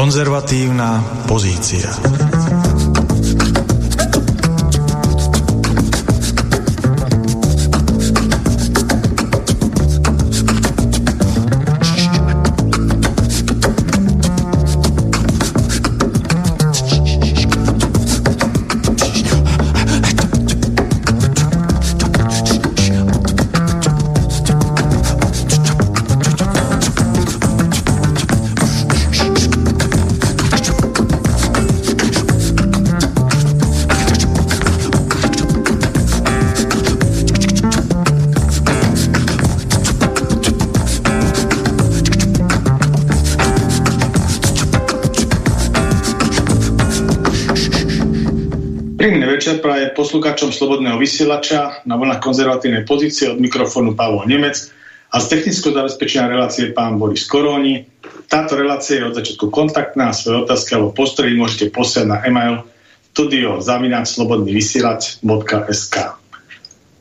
Konzervatívna pozícia. Poslucháčom Slobodného vysielača na vlnách konzervatívnej pozície od mikrofónu Pavol Nemec a z technického zabezpečenia relácie pán Boris Koróni. Táto relácia je od začiatku kontaktná a svoje otázky alebo postory môžete posiať na e-mail studio.slobodnyvysielač.sk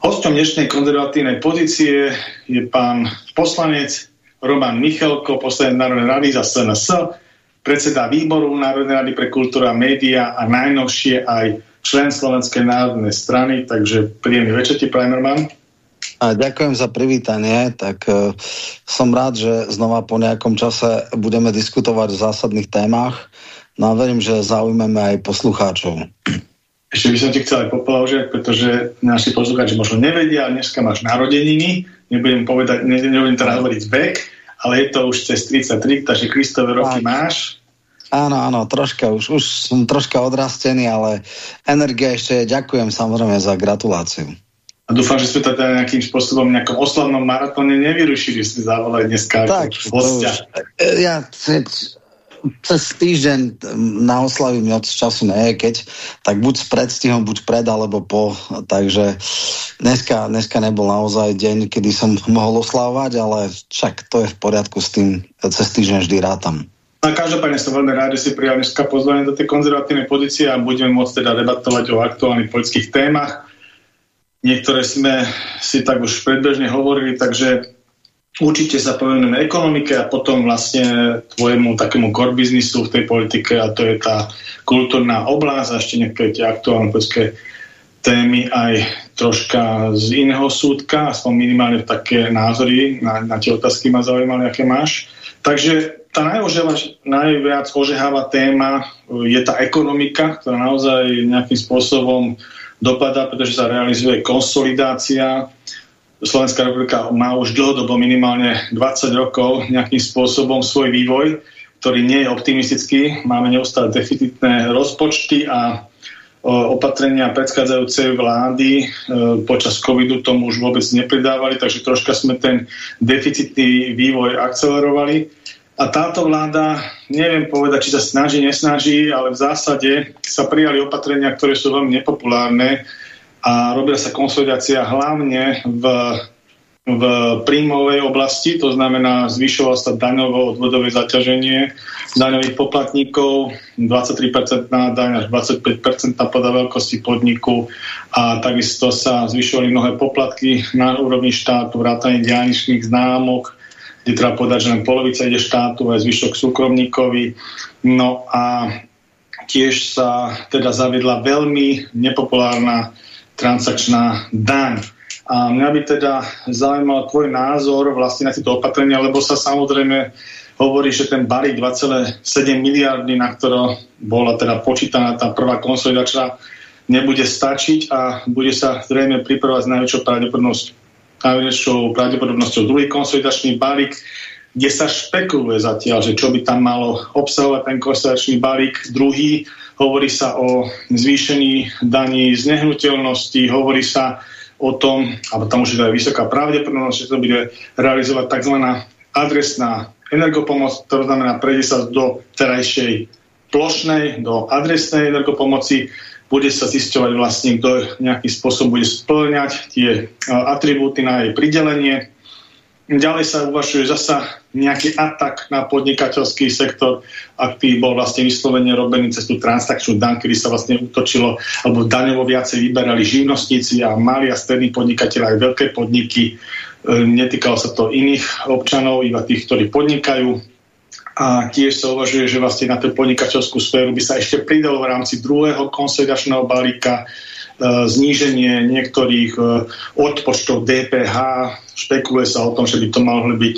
Hostom dnešnej konzervatívnej pozície je pán poslanec Roman Michalko, poslanec Národnej rady za SNS, predseda výboru Národnej rady pre kultúru a média a najnovšie aj člen Slovenskej národnej strany, takže príjemný večer ti, Primerman. A ďakujem za privítanie, tak uh, som rád, že znova po nejakom čase budeme diskutovať o zásadných témach. No a verím, že zaujmeme aj poslucháčov. Ešte by som ti chcel aj poplážiť, pretože naši poslucháči možno nevedia, dneska máš narodeniny, nebudem povedať, ne, nebudem teda hovoriť vek, ale je to už cez 33, takže Kristové roky máš. Áno, áno, troška, už, už som troška odrastený, ale energia ešte ďakujem samozrejme za gratuláciu. A dúfam, že sme teda nejakým spôsobom nejakom oslavnom maratóne nevyrušili, ste zavolali dneska tak, hostia. E, ja cez týždeň na oslavy od času nie, keď tak buď s predstihom, buď pred alebo po, takže dneska, dneska nebol naozaj deň, kedy som mohol oslavovať, ale však to je v poriadku s tým, cez týždeň vždy rátam. A každopádne som veľmi rád, že si prijal dneska pozvanie do tej konzervatívnej pozície a budeme môcť teda debatovať o aktuálnych politických témach. Niektoré sme si tak už predbežne hovorili, takže určite sa povenujeme ekonomike a potom vlastne tvojemu takému core biznisu v tej politike a to je tá kultúrna oblasť a ešte niektoré tie aktuálne politické témy aj troška z iného súdka, aspoň minimálne také názory na, na tie otázky ma zaujímali, aké máš. Takže tá najviac ožeháva téma e, je tá ekonomika, ktorá naozaj nejakým spôsobom dopadá, pretože sa realizuje konsolidácia. Slovenská republika má už dlhodobo minimálne 20 rokov nejakým spôsobom svoj vývoj, ktorý nie je optimistický. Máme neustále deficitné rozpočty a opatrenia predchádzajúcej vlády e, počas covidu tomu už vôbec nepridávali, takže troška sme ten deficitný vývoj akcelerovali. A táto vláda, neviem povedať, či sa snaží, nesnaží, ale v zásade sa prijali opatrenia, ktoré sú veľmi nepopulárne a robia sa konsolidácia hlavne v, v príjmovej oblasti, to znamená zvyšovalo sa daňovo odvodové zaťaženie daňových poplatníkov, 23% na daň až 25% na podľa veľkosti podniku a takisto sa zvyšovali mnohé poplatky na úrovni štátu, vrátanie diálničných známok, kde treba povedať, že len polovica ide štátu a zvyšok súkromníkovi. No a tiež sa teda zaviedla veľmi nepopulárna transakčná daň. A mňa by teda zaujímal tvoj názor vlastne na tieto opatrenia, lebo sa samozrejme hovorí, že ten balík 2,7 miliardy, na ktoré bola teda počítaná tá prvá konsolidačná, nebude stačiť a bude sa zrejme pripravovať s najväčšou pravdepodobnosťou najväčšou pravdepodobnosťou druhý konsolidačný balík, kde sa špekuluje zatiaľ, že čo by tam malo obsahovať ten konsolidačný balík. Druhý, hovorí sa o zvýšení daní z nehnuteľnosti, hovorí sa o tom, alebo tam už je aj vysoká pravdepodobnosť, že to bude realizovať tzv. adresná energopomoc, to znamená prejde sa do terajšej plošnej, do adresnej energopomoci, bude sa zisťovať vlastne, kto nejaký spôsob bude splňať tie e, atribúty na jej pridelenie. Ďalej sa uvažuje zasa nejaký atak na podnikateľský sektor, ak by bol vlastne vyslovene robený cez tú transakčnú dan, kedy sa vlastne utočilo, alebo daňovo viacej vyberali živnostníci a mali a strední podnikateľ aj veľké podniky. E, netýkalo sa to iných občanov, iba tých, ktorí podnikajú. a tiež sa uvažuje, že vlastne na tú podnikateľskú sféru by sa ešte pridalo v rámci druhého konsolidačného balíka zníženie niektorých e, odpočtov DPH. Špekuluje sa o tom, že by to mohli byť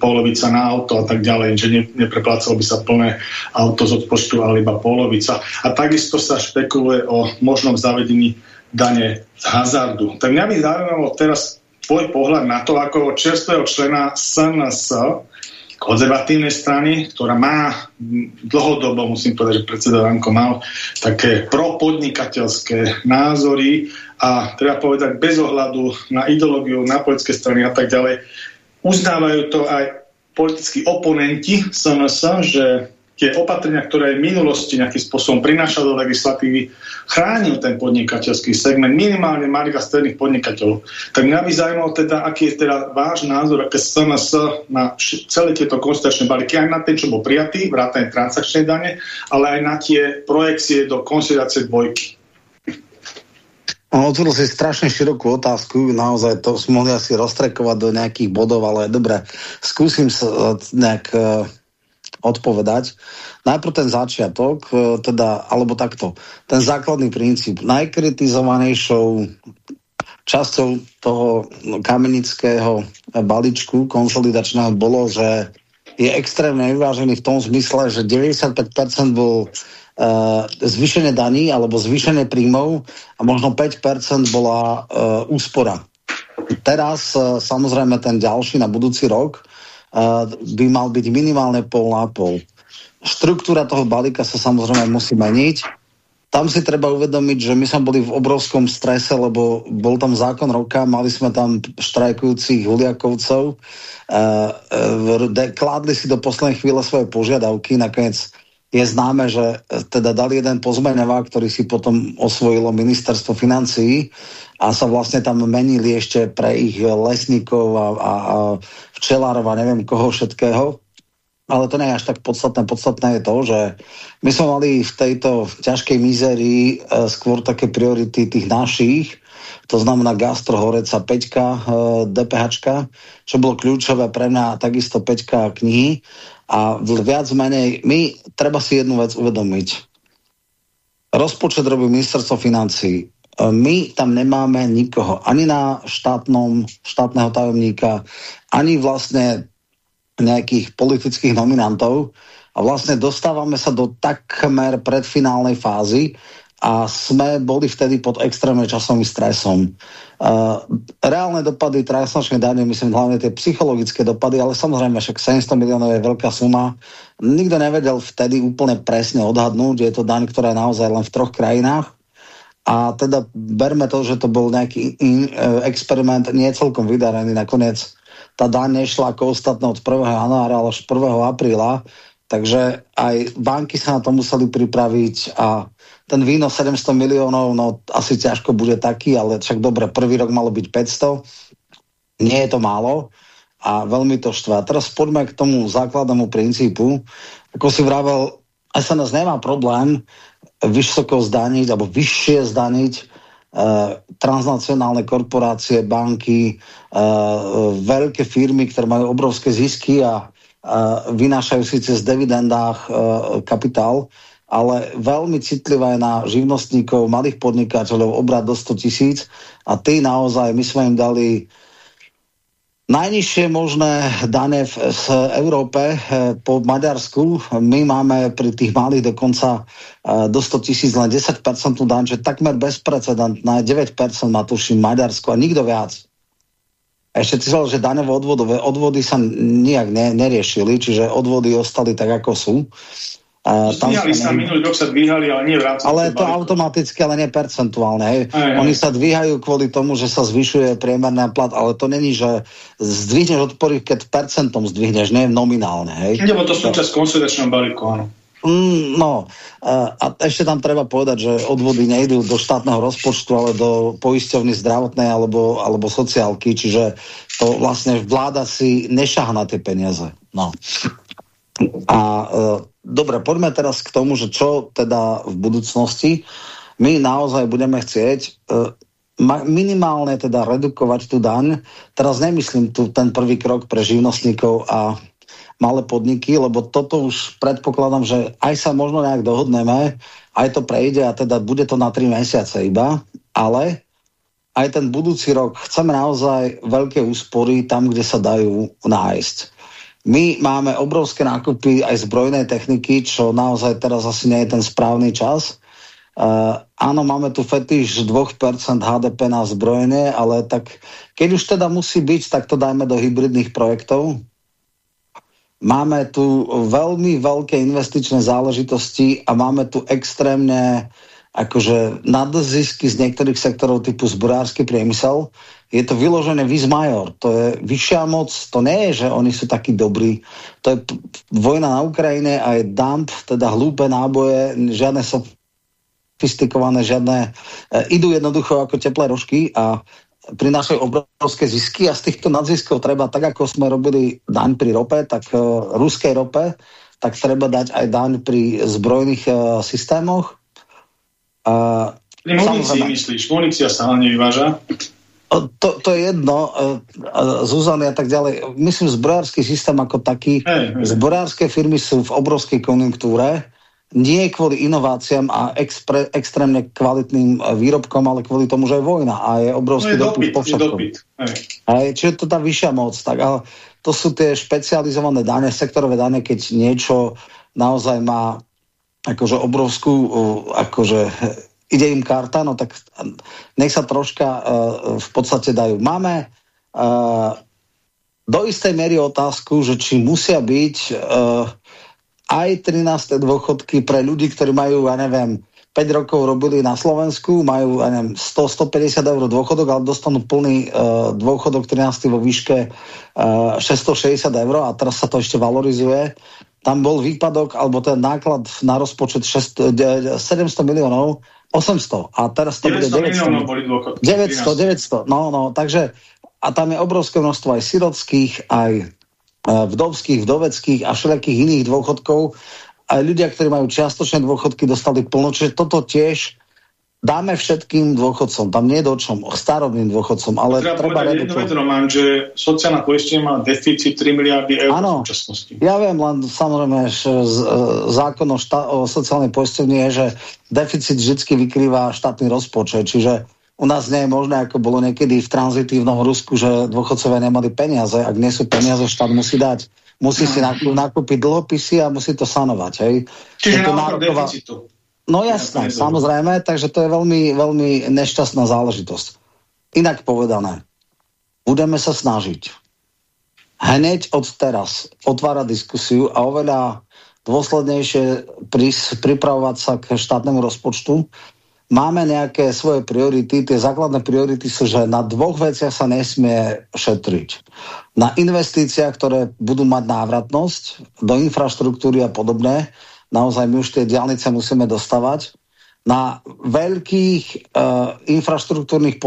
polovica na auto a tak ďalej, že ne, nepreplácalo by sa plné auto z odpočtu, ale iba polovica. A takisto sa špekuluje o možnom zavedení dane z hazardu. Tak mňa by zaujímalo teraz tvoj pohľad na to, ako čerstvého člena SNS konzervatívnej strany, ktorá má dlhodobo, musím povedať, že predseda Ranko mal také propodnikateľské názory a treba povedať bez ohľadu na ideológiu, na politické strany a tak ďalej. Uznávajú to aj politickí oponenti SNS, že tie opatrenia, ktoré v minulosti nejakým spôsobom prinášali do legislatívy, chránil ten podnikateľský segment, minimálne malých a stredných podnikateľov. Tak mňa by zaujímalo teda, aký je teda váš názor, aké SNS na celé tieto konstitačné balíky, aj na ten, čo bol prijatý, vrátane transakčnej dane, ale aj na tie projekcie do konsiderácie dvojky. Otvoril si strašne širokú otázku, naozaj to sme mohli asi roztrekovať do nejakých bodov, ale dobre, skúsim sa nejak uh odpovedať. Najprv ten začiatok, e, teda, alebo takto, ten základný princíp. Najkritizovanejšou časťou toho kamenického balíčku konsolidačného bolo, že je extrémne vyvážený v tom zmysle, že 95% bol uh, zvýšenie daní alebo zvýšenie príjmov a možno 5% bola uh, úspora. Teraz uh, samozrejme ten ďalší na budúci rok by mal byť minimálne pol na pol. Štruktúra toho balíka sa samozrejme musí meniť. Tam si treba uvedomiť, že my sme boli v obrovskom strese, lebo bol tam zákon roka, mali sme tam štrajkujúcich huliakovcov, kládli si do poslednej chvíle svoje požiadavky, nakoniec je známe, že teda dali jeden pozmeňovák, ktorý si potom osvojilo ministerstvo financií a sa vlastne tam menili ešte pre ich lesníkov a, a, a včelárov a neviem koho všetkého. Ale to nie je až tak podstatné. Podstatné je to, že my sme mali v tejto ťažkej mizérii e, skôr také priority tých našich, to znamená Gastro, Horeca, Peťka, e, DPH, čo bolo kľúčové pre mňa, takisto Peťka knihy. A viac menej, my treba si jednu vec uvedomiť. Rozpočet robí ministerstvo financí. E, my tam nemáme nikoho, ani na štátnom, štátneho tajomníka, ani vlastne nejakých politických nominantov a vlastne dostávame sa do takmer predfinálnej fázy a sme boli vtedy pod extrémne časovým stresom. Uh, reálne dopady transnačnej dane, myslím hlavne tie psychologické dopady, ale samozrejme však 700 miliónov je veľká suma. Nikto nevedel vtedy úplne presne odhadnúť, že je to daň, ktorá je naozaj len v troch krajinách a teda berme to, že to bol nejaký in, uh, experiment nie celkom vydarený. Nakoniec tá daň nešla ako ostatné od 1. januára, ale až 1. apríla. Takže aj banky sa na to museli pripraviť a ten výnos 700 miliónov, no asi ťažko bude taký, ale však dobre, prvý rok malo byť 500. Nie je to málo a veľmi to štvá. Teraz poďme k tomu základnému princípu. Ako si vravel, SNS nemá problém vysoko zdaniť alebo vyššie zdaniť Uh, transnacionálne korporácie, banky, uh, veľké firmy, ktoré majú obrovské zisky a uh, vynášajú síce z dividendách kapitál, ale veľmi citlivé na živnostníkov, malých podnikateľov, obrad do 100 tisíc a tí naozaj, my sme im dali Najnižšie možné dane v, v Európe eh, po Maďarsku. My máme pri tých malých dokonca eh, do 100 tisíc len 10% daň, čo je takmer bezprecedentné. 9% má tuším Maďarsko a nikto viac. Ešte ty že daňové odvodové odvody sa nijak ne, neriešili, čiže odvody ostali tak, ako sú. Zdvíhali sa, minulý rok sa dvíhali, ale nie v rámci... Ale to automaticky, ale nie percentuálne. Hej. Aj, aj. Oni sa dvíhajú kvôli tomu, že sa zvyšuje priemerný plat, ale to není, že zdvihneš odpory, keď percentom zdvihneš, nie nominálne. Hej. Lebo to súčasť konsolidačného balíku, áno. Mm, no, a ešte tam treba povedať, že odvody nejdú do štátneho rozpočtu, ale do poisťovny zdravotnej alebo, alebo sociálky, čiže to vlastne vláda si nešaha na tie peniaze. No. A e, dobre, poďme teraz k tomu, že čo teda v budúcnosti my naozaj budeme chcieť e, minimálne teda redukovať tú daň. Teraz nemyslím tu ten prvý krok pre živnostníkov a malé podniky, lebo toto už predpokladám, že aj sa možno nejak dohodneme, aj to prejde a teda bude to na 3 mesiace iba, ale aj ten budúci rok chceme naozaj veľké úspory tam, kde sa dajú nájsť. My máme obrovské nákupy aj zbrojnej techniky, čo naozaj teraz asi nie je ten správny čas. Uh, áno, máme tu fetiš 2% HDP na zbrojenie, ale tak keď už teda musí byť, tak to dajme do hybridných projektov. Máme tu veľmi veľké investičné záležitosti a máme tu extrémne akože nadzisky z niektorých sektorov typu zborársky priemysel. Je to vyložené vis major. To je vyššia moc. To nie je, že oni sú takí dobrí. To je vojna na Ukrajine a je dump, teda hlúpe náboje, žiadne sofistikované, žiadne... E, idú jednoducho ako teplé rožky a prinášajú obrovské zisky a z týchto nadziskov treba, tak ako sme robili daň pri rope, tak uh, ruskej rope, tak treba dať aj daň pri zbrojných uh, systémoch Pri munícii myslíš, munícia sa ale nevyváža? To, to je jedno, Zuzany a tak ďalej. Myslím, zbrojárský systém ako taký, hey, hey. zbrojárske firmy sú v obrovskej konjunktúre, nie kvôli inováciám a expre, extrémne kvalitným e, výrobkom, ale kvôli tomu, že je vojna a je obrovský no dopyt, po. Hey. Čiže to tá vyššia moc. Tak, ale to sú tie špecializované dane, sektorové dane, keď niečo naozaj má akože obrovskú, akože ide im karta, no tak nech sa troška uh, v podstate dajú. Máme uh, do istej miery otázku, že či musia byť uh, aj 13. dôchodky pre ľudí, ktorí majú, ja neviem, 5 rokov robili na Slovensku, majú 100-150 eur dôchodok, ale dostanú plný uh, dôchodok 13. vo výške uh, 660 eur a teraz sa to ešte valorizuje tam bol výpadok, alebo ten náklad na rozpočet 6, 700 miliónov, 800. A teraz to bude 900. 900, 900. No, no, takže a tam je obrovské množstvo aj sirotských, aj e, vdovských, vdoveckých a všelijakých iných dôchodkov. Aj ľudia, ktorí majú čiastočné dôchodky, dostali plno. Čiže toto tiež dáme všetkým dôchodcom, tam nie dočom, starobným dôchodcom, ale treba, treba jednu vec, Roman, že sociálna poistenie má deficit 3 miliardy eur ano, v súčasnosti. Ja viem, len samozrejme, že zákon o, šta- o sociálnej poistení je, že deficit vždy vykrýva štátny rozpočet, čiže u nás nie je možné, ako bolo niekedy v tranzitívnom Rusku, že dôchodcovia nemali peniaze. Ak nie sú peniaze, štát musí dať. Musí si nakúpiť dlhopisy a musí to sanovať. Hej. Čiže na deficitu. No jasné, ja samozrejme, takže to je veľmi, veľmi nešťastná záležitosť. Inak povedané, budeme sa snažiť hneď od teraz otvárať diskusiu a oveľa dôslednejšie pripravovať sa k štátnemu rozpočtu. Máme nejaké svoje priority. Tie základné priority sú, že na dvoch veciach sa nesmie šetriť. Na investíciách, ktoré budú mať návratnosť do infraštruktúry a podobné, naozaj my už tie diálnice musíme dostavať. Na veľkých uh, infraštruktúrnych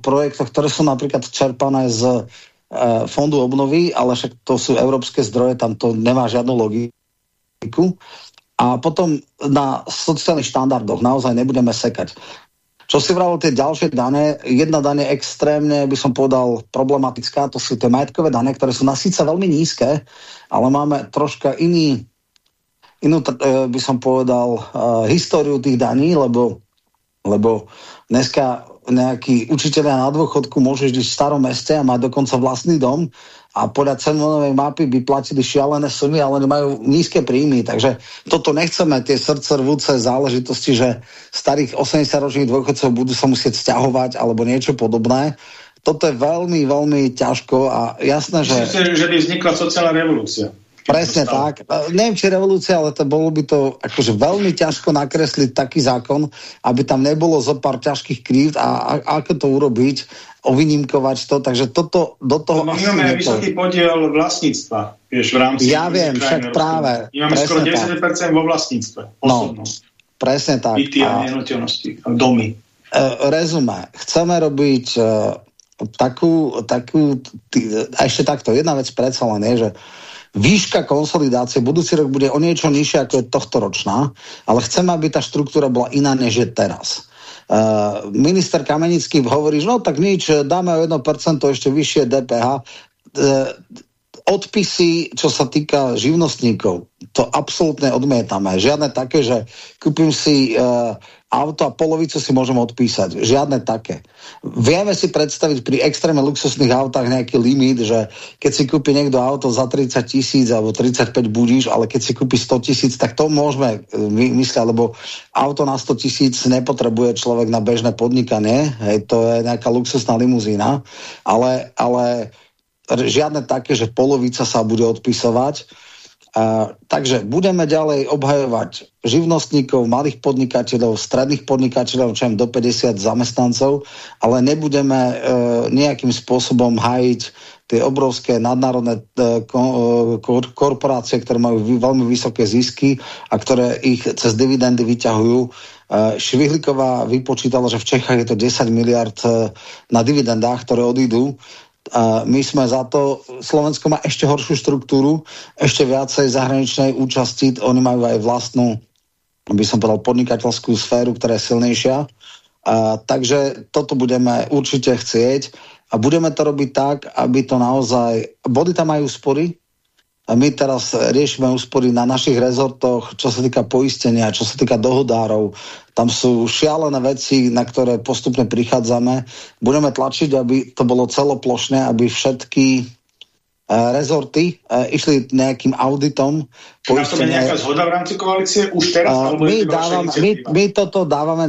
projektoch, ktoré sú napríklad čerpané z uh, fondu obnovy, ale však to sú európske zdroje, tam to nemá žiadnu logiku. A potom na sociálnych štandardoch naozaj nebudeme sekať. Čo si vravil tie ďalšie dane, jedna dane extrémne, by som povedal, problematická, to sú tie majetkové dane, ktoré sú na síce veľmi nízke, ale máme troška iný inú, e, by som povedal, e, históriu tých daní, lebo, lebo dneska nejakí učiteľia na dôchodku môžu žiť v starom meste a mať dokonca vlastný dom a podľa cenovej mapy by platili šialené sumy, ale majú nízke príjmy. Takže toto nechceme, tie srdcervúce záležitosti, že starých 80-ročných dôchodcov budú sa musieť stiahovať alebo niečo podobné. Toto je veľmi, veľmi ťažko a jasné, že... Myslím, že by vznikla sociálna revolúcia. Presne tak. Neviem, či revolúcia, ale to bolo by to akože veľmi ťažko nakresliť taký zákon, aby tam nebolo zo pár ťažkých krívd a, a ako to urobiť, ovynímkovať to, takže toto do toho... No, my máme vysoký podiel vlastníctva, vieš, v rámci... Ja viem, však práve. My máme skoro 10% tak. vo vlastníctve. No, presne tak. Byty a, a nehnuteľnosti, domy. Uh, rezume. Chceme robiť uh, takú, takú tý, ešte takto, jedna vec predsa len je, že výška konsolidácie budúci rok bude o niečo nižšia ako je tohto ročná, ale chceme, aby tá štruktúra bola iná, než je teraz. Uh, minister Kamenický hovorí, že no tak nič, dáme o 1% ešte vyššie DPH. Uh, odpisy, čo sa týka živnostníkov, to absolútne odmietame. Žiadne také, že kúpim si uh, auto a polovicu si môžem odpísať. Žiadne také. Vieme si predstaviť pri extrémne luxusných autách nejaký limit, že keď si kúpi niekto auto za 30 tisíc alebo 35 budíš, ale keď si kúpi 100 tisíc, tak to môžeme e, myslieť, lebo auto na 100 tisíc nepotrebuje človek na bežné podnikanie, hej, to je nejaká luxusná limuzína, ale, ale žiadne také, že polovica sa bude odpisovať takže budeme ďalej obhajovať živnostníkov, malých podnikateľov, stredných podnikateľov, čo do 50 zamestnancov, ale nebudeme e, nejakým spôsobom hajiť tie obrovské nadnárodné e, ko, e, korporácie, ktoré majú veľmi vysoké zisky a ktoré ich cez dividendy vyťahujú. E, Švihliková vypočítala, že v Čechách je to 10 miliard e, na dividendách, ktoré odídu my sme za to, Slovensko má ešte horšiu štruktúru, ešte viacej zahraničnej účasti, oni majú aj vlastnú, by som povedal, podnikateľskú sféru, ktorá je silnejšia. A, takže toto budeme určite chcieť a budeme to robiť tak, aby to naozaj, body tam majú spory, my teraz riešime úspory na našich rezortoch, čo sa týka poistenia, čo sa týka dohodárov. Tam sú šialené veci, na ktoré postupne prichádzame. Budeme tlačiť, aby to bolo celoplošné, aby všetky rezorty uh, išli nejakým auditom. Na tom je nejaká zhoda v rámci koalície už teraz? Uh, my, dávam, my, my toto dávame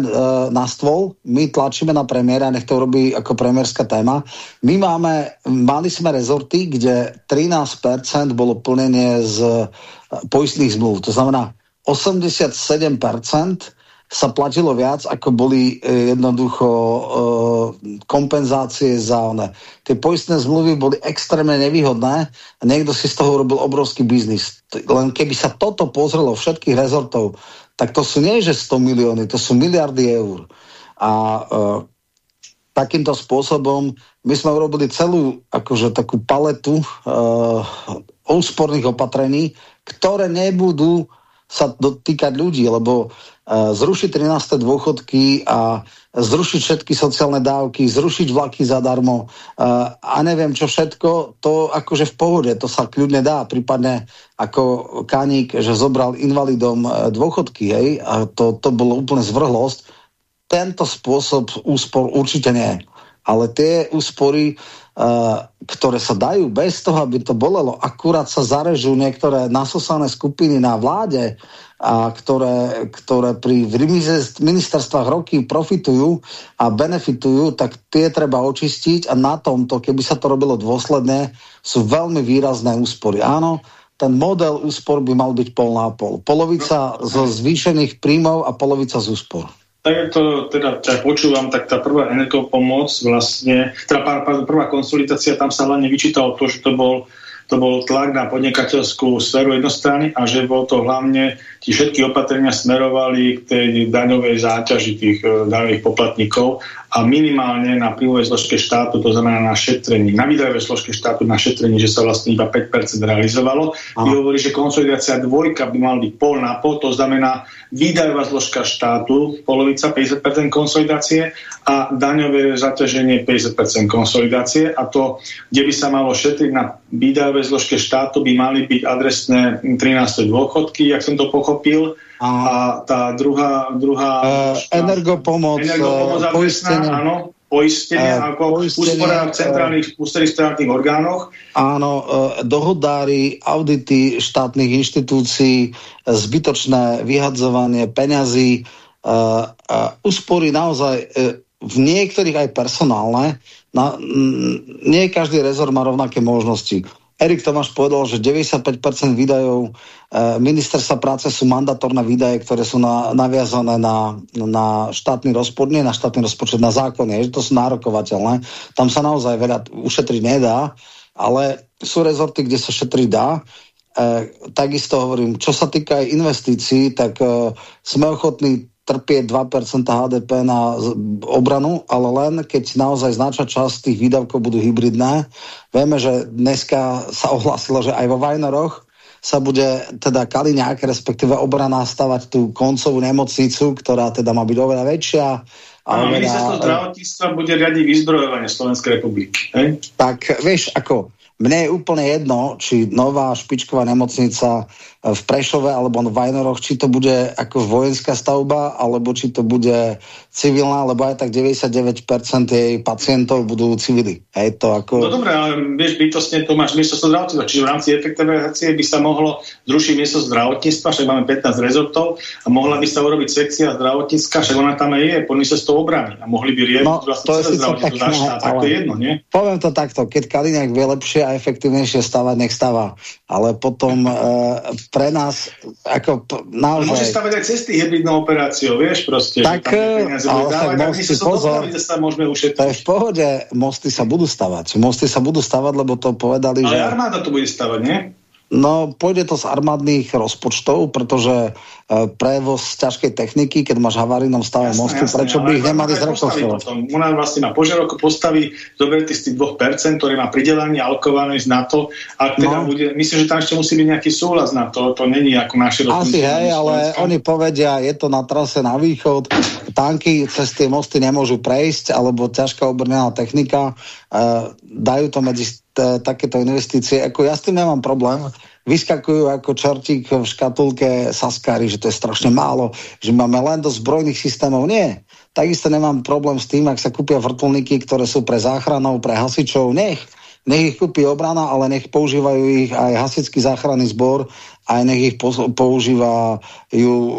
na stôl, my tlačíme na premiéra, nech to robí ako premiérska téma. My máme, mali sme rezorty, kde 13% bolo plnenie z poistných zmluv. To znamená 87% sa platilo viac, ako boli e, jednoducho e, kompenzácie za one. Tie poistné zmluvy boli extrémne nevýhodné a niekto si z toho robil obrovský biznis. Len keby sa toto pozrelo všetkých rezortov, tak to sú nie že 100 milióny, to sú miliardy eur. A e, takýmto spôsobom my sme urobili celú akože takú paletu e, úsporných opatrení, ktoré nebudú sa dotýkať ľudí, lebo E, zrušiť 13. dôchodky a zrušiť všetky sociálne dávky, zrušiť vlaky zadarmo e, a neviem čo všetko, to akože v pohode, to sa kľudne dá, prípadne ako Kaník, že zobral invalidom e, dôchodky, hej, a to, to bolo úplne zvrhlosť. Tento spôsob úspor určite nie. Ale tie úspory, ktoré sa dajú bez toho, aby to bolelo, akurát sa zarežú niektoré nasosané skupiny na vláde, a ktoré, ktoré pri ministerstvách roky profitujú a benefitujú, tak tie treba očistiť a na tomto, keby sa to robilo dôsledne, sú veľmi výrazné úspory. Áno, ten model úspor by mal byť pol na pol. Polovica zo zvýšených príjmov a polovica z úspor. Tak ako teda, teda počúvam, tak tá prvá energopomoc vlastne, teda prvá konsolidácia, tam sa hlavne vyčítalo to, že to bol to bol tlak na podnikateľskú sféru jednostrany a že bol to hlavne tí všetky opatrenia smerovali k tej daňovej záťaži tých e, daňových poplatníkov a minimálne na príjmovej zložke štátu, to znamená na šetrení, na výdajovej zložke štátu na šetrení, že sa vlastne iba 5% realizovalo. Vy hovorí, že konsolidácia dvojka by mal byť pol na pol, to znamená výdajová zložka štátu, polovica 50% konsolidácie a daňové zaťaženie 50% konsolidácie a to, kde by sa malo šetriť na výdajovej zložke štátu, by mali byť adresné 13. dôchodky, jak som to pochopil, pochopil. A, tá druhá... druhá uh, energopomoc, energopomoc uh, poistenie. Áno, poistenie uh, ako úspora v centrálnych ústredných orgánoch. Áno, uh, dohodári, audity štátnych inštitúcií, zbytočné vyhadzovanie peňazí, uh, uh, úspory naozaj uh, v niektorých aj personálne. Na, nie každý rezort má rovnaké možnosti Erik Tomáš povedal, že 95% výdajov e, ministerstva práce sú mandatórne výdaje, ktoré sú na, naviazané na, na štátny rozpočet, nie na štátny rozpočet, na zákony, že to sú nárokovateľné. Tam sa naozaj veľa ušetriť nedá, ale sú rezorty, kde sa šetriť dá. E, takisto hovorím, čo sa týka aj investícií, tak e, sme ochotní trpieť 2% HDP na obranu, ale len keď naozaj značná časť tých výdavkov budú hybridné. Vieme, že dneska sa ohlasilo, že aj vo Vajnoroch sa bude teda Kaliňák, respektíve obrana stavať tú koncovú nemocnicu, ktorá teda má byť oveľa väčšia. A oveľa... ministerstvo zdravotníctva bude riadiť vyzbrojovanie Slovenskej republiky. Hej? Tak vieš, ako mne je úplne jedno, či nová špičková nemocnica v Prešove alebo v Vajnoroch, či to bude ako vojenská stavba, alebo či to bude civilná, lebo aj tak 99% jej pacientov budú civili. Hej, to ako... No dobré, ale vieš, bytostne to máš miesto zdravotníctva, čiže v rámci efektivizácie by sa mohlo zrušiť miesto zdravotníctva, však máme 15 rezortov a mohla by sa urobiť sekcia zdravotnícka, však ona tam aj je, pod ministerstvo obrany a mohli by riadiť no, vlastne to je zdravotníctvo štát, tak to je jedno, nie? Poviem to takto, keď Kaliňák vie lepšie a efektívnejšie stavať, nech stáva. Ale potom e, pre nás, ako naozaj... Môže stavať aj cesty hybridnou operáciou, vieš, proste. Tak, ale dávať, tak mosty, pozor, sa môžeme ušetriť. To je v pohode, mosty sa budú stavať. Mosty sa budú stavať, lebo to povedali, ale že... Ale armáda to bude stavať, nie? No, pôjde to z armádnych rozpočtov, pretože e, prevoz ťažkej techniky, keď máš havarínom stave jasne, mostu, jasne, prečo by ich nemali zrekonstruovať? Ona vlastne má požiarovku postaví, zoberie z tých 2%, ktoré má pridelanie alkované na to, a teda no. bude, myslím, že tam ešte musí byť nejaký súhlas na to, to není ako naše Asi hej, ale oni povedia, je to na trase na východ, tanky cez tie mosty nemôžu prejsť, alebo ťažká obrnená technika, uh, dajú to medzi takéto investície. Ako ja s tým nemám problém. Vyskakujú ako čertík v škatulke Saskary, že to je strašne málo, že máme len do zbrojných systémov. Nie. Takisto nemám problém s tým, ak sa kúpia vrtulníky, ktoré sú pre záchranov, pre hasičov. Nech. Nech ich kúpi obrana, ale nech používajú ich aj hasičský záchranný zbor, aj nech ich používa ju e,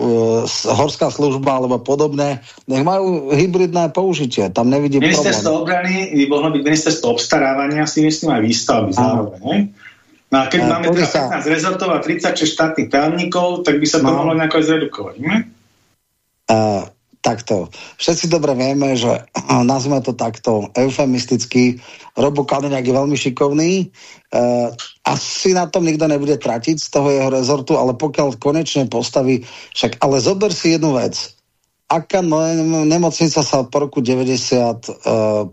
horská služba alebo podobné. Nech majú hybridné použitie, tam nevidím ministerstvo problém. obrany by mohlo byť ministerstvo obstarávania, si myslím aj výstavby zároveň. No a keď a, máme teda 15 rezortov a 36 štátnych tajomníkov, tak by sa to no. mohlo nejako zredukovať. A, takto. Všetci dobre vieme, že nazvime to takto eufemisticky. Robo Kaliňák je veľmi šikovný. E, asi na tom nikto nebude tratiť z toho jeho rezortu, ale pokiaľ konečne postaví, však ale zober si jednu vec. Aká nemocnica sa po roku 90 e,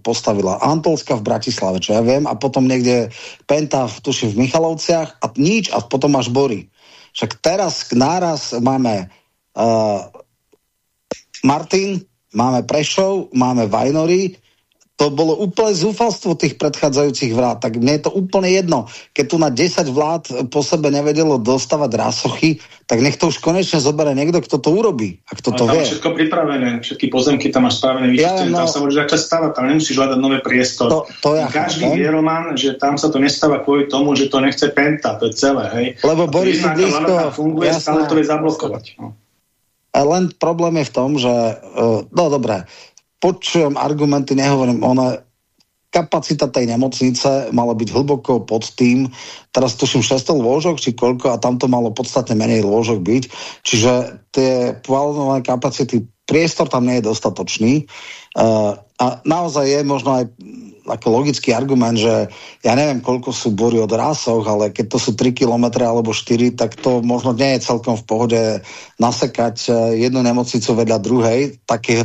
postavila? Antolska v Bratislave, čo ja viem, a potom niekde Penta, tuším, v Michalovciach a nič a potom máš Bory. Však teraz náraz máme Martin, máme Prešov, máme Vajnory, to bolo úplne zúfalstvo tých predchádzajúcich vlád. Tak mne je to úplne jedno. Keď tu na 10 vlád po sebe nevedelo dostávať rásochy, tak nech to už konečne zoberie niekto, kto to urobí. A kto to vie. všetko pripravené, všetky pozemky tam máš spravené, ja, no, tam sa môže začať stavať, tam nemusíš hľadať nové priestor. To, to ja Každý vie, Roman, že tam sa to nestáva kvôli tomu, že to nechce Penta, to je celé. Hej. Lebo Boris blízko... funguje, jasná, stále to vie zablokovať. No. A len problém je v tom, že, uh, no dobré, počujem argumenty, nehovorím, ona, kapacita tej nemocnice mala byť hlboko pod tým, teraz tuším 600 lôžok, či koľko, a tam to malo podstatne menej lôžok byť, čiže tie plánované kapacity, priestor tam nie je dostatočný. Uh, a naozaj je možno aj ako logický argument, že ja neviem, koľko sú bory od rásoch, ale keď to sú 3 km alebo 4, tak to možno nie je celkom v pohode nasekať e, jednu nemocnicu vedľa druhej, také,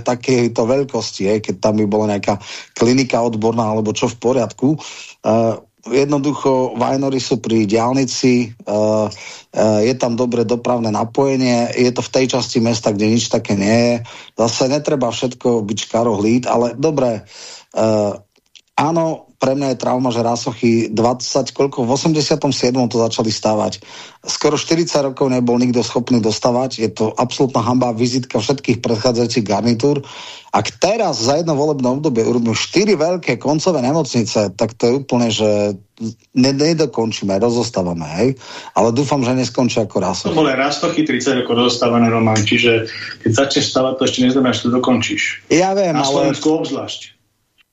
to veľkosti, je, keď tam by bola nejaká klinika odborná alebo čo v poriadku. Uh, jednoducho Vajnory sú pri diálnici, uh, uh, je tam dobre dopravné napojenie, je to v tej časti mesta, kde nič také nie je. Zase netreba všetko byť škarohlíd, ale dobre, uh, áno, pre mňa je trauma, že rásochy 20, koľko, v 87. to začali stavať. Skoro 40 rokov nebol nikto schopný dostavať, je to absolútna hamba, vizitka všetkých predchádzajúcich garnitúr. Ak teraz za jedno volebné obdobie urobíme 4 veľké koncové nemocnice, tak to je úplne, že nedokončíme, rozostávame, hej? Ale dúfam, že neskončí ako rásochy. To boli rastochy 30 rokov rozostávané, Roman, čiže keď začneš stavať, to ešte neznamená, že to dokončíš. Ja viem, Na ale... Slovensku obzvlášť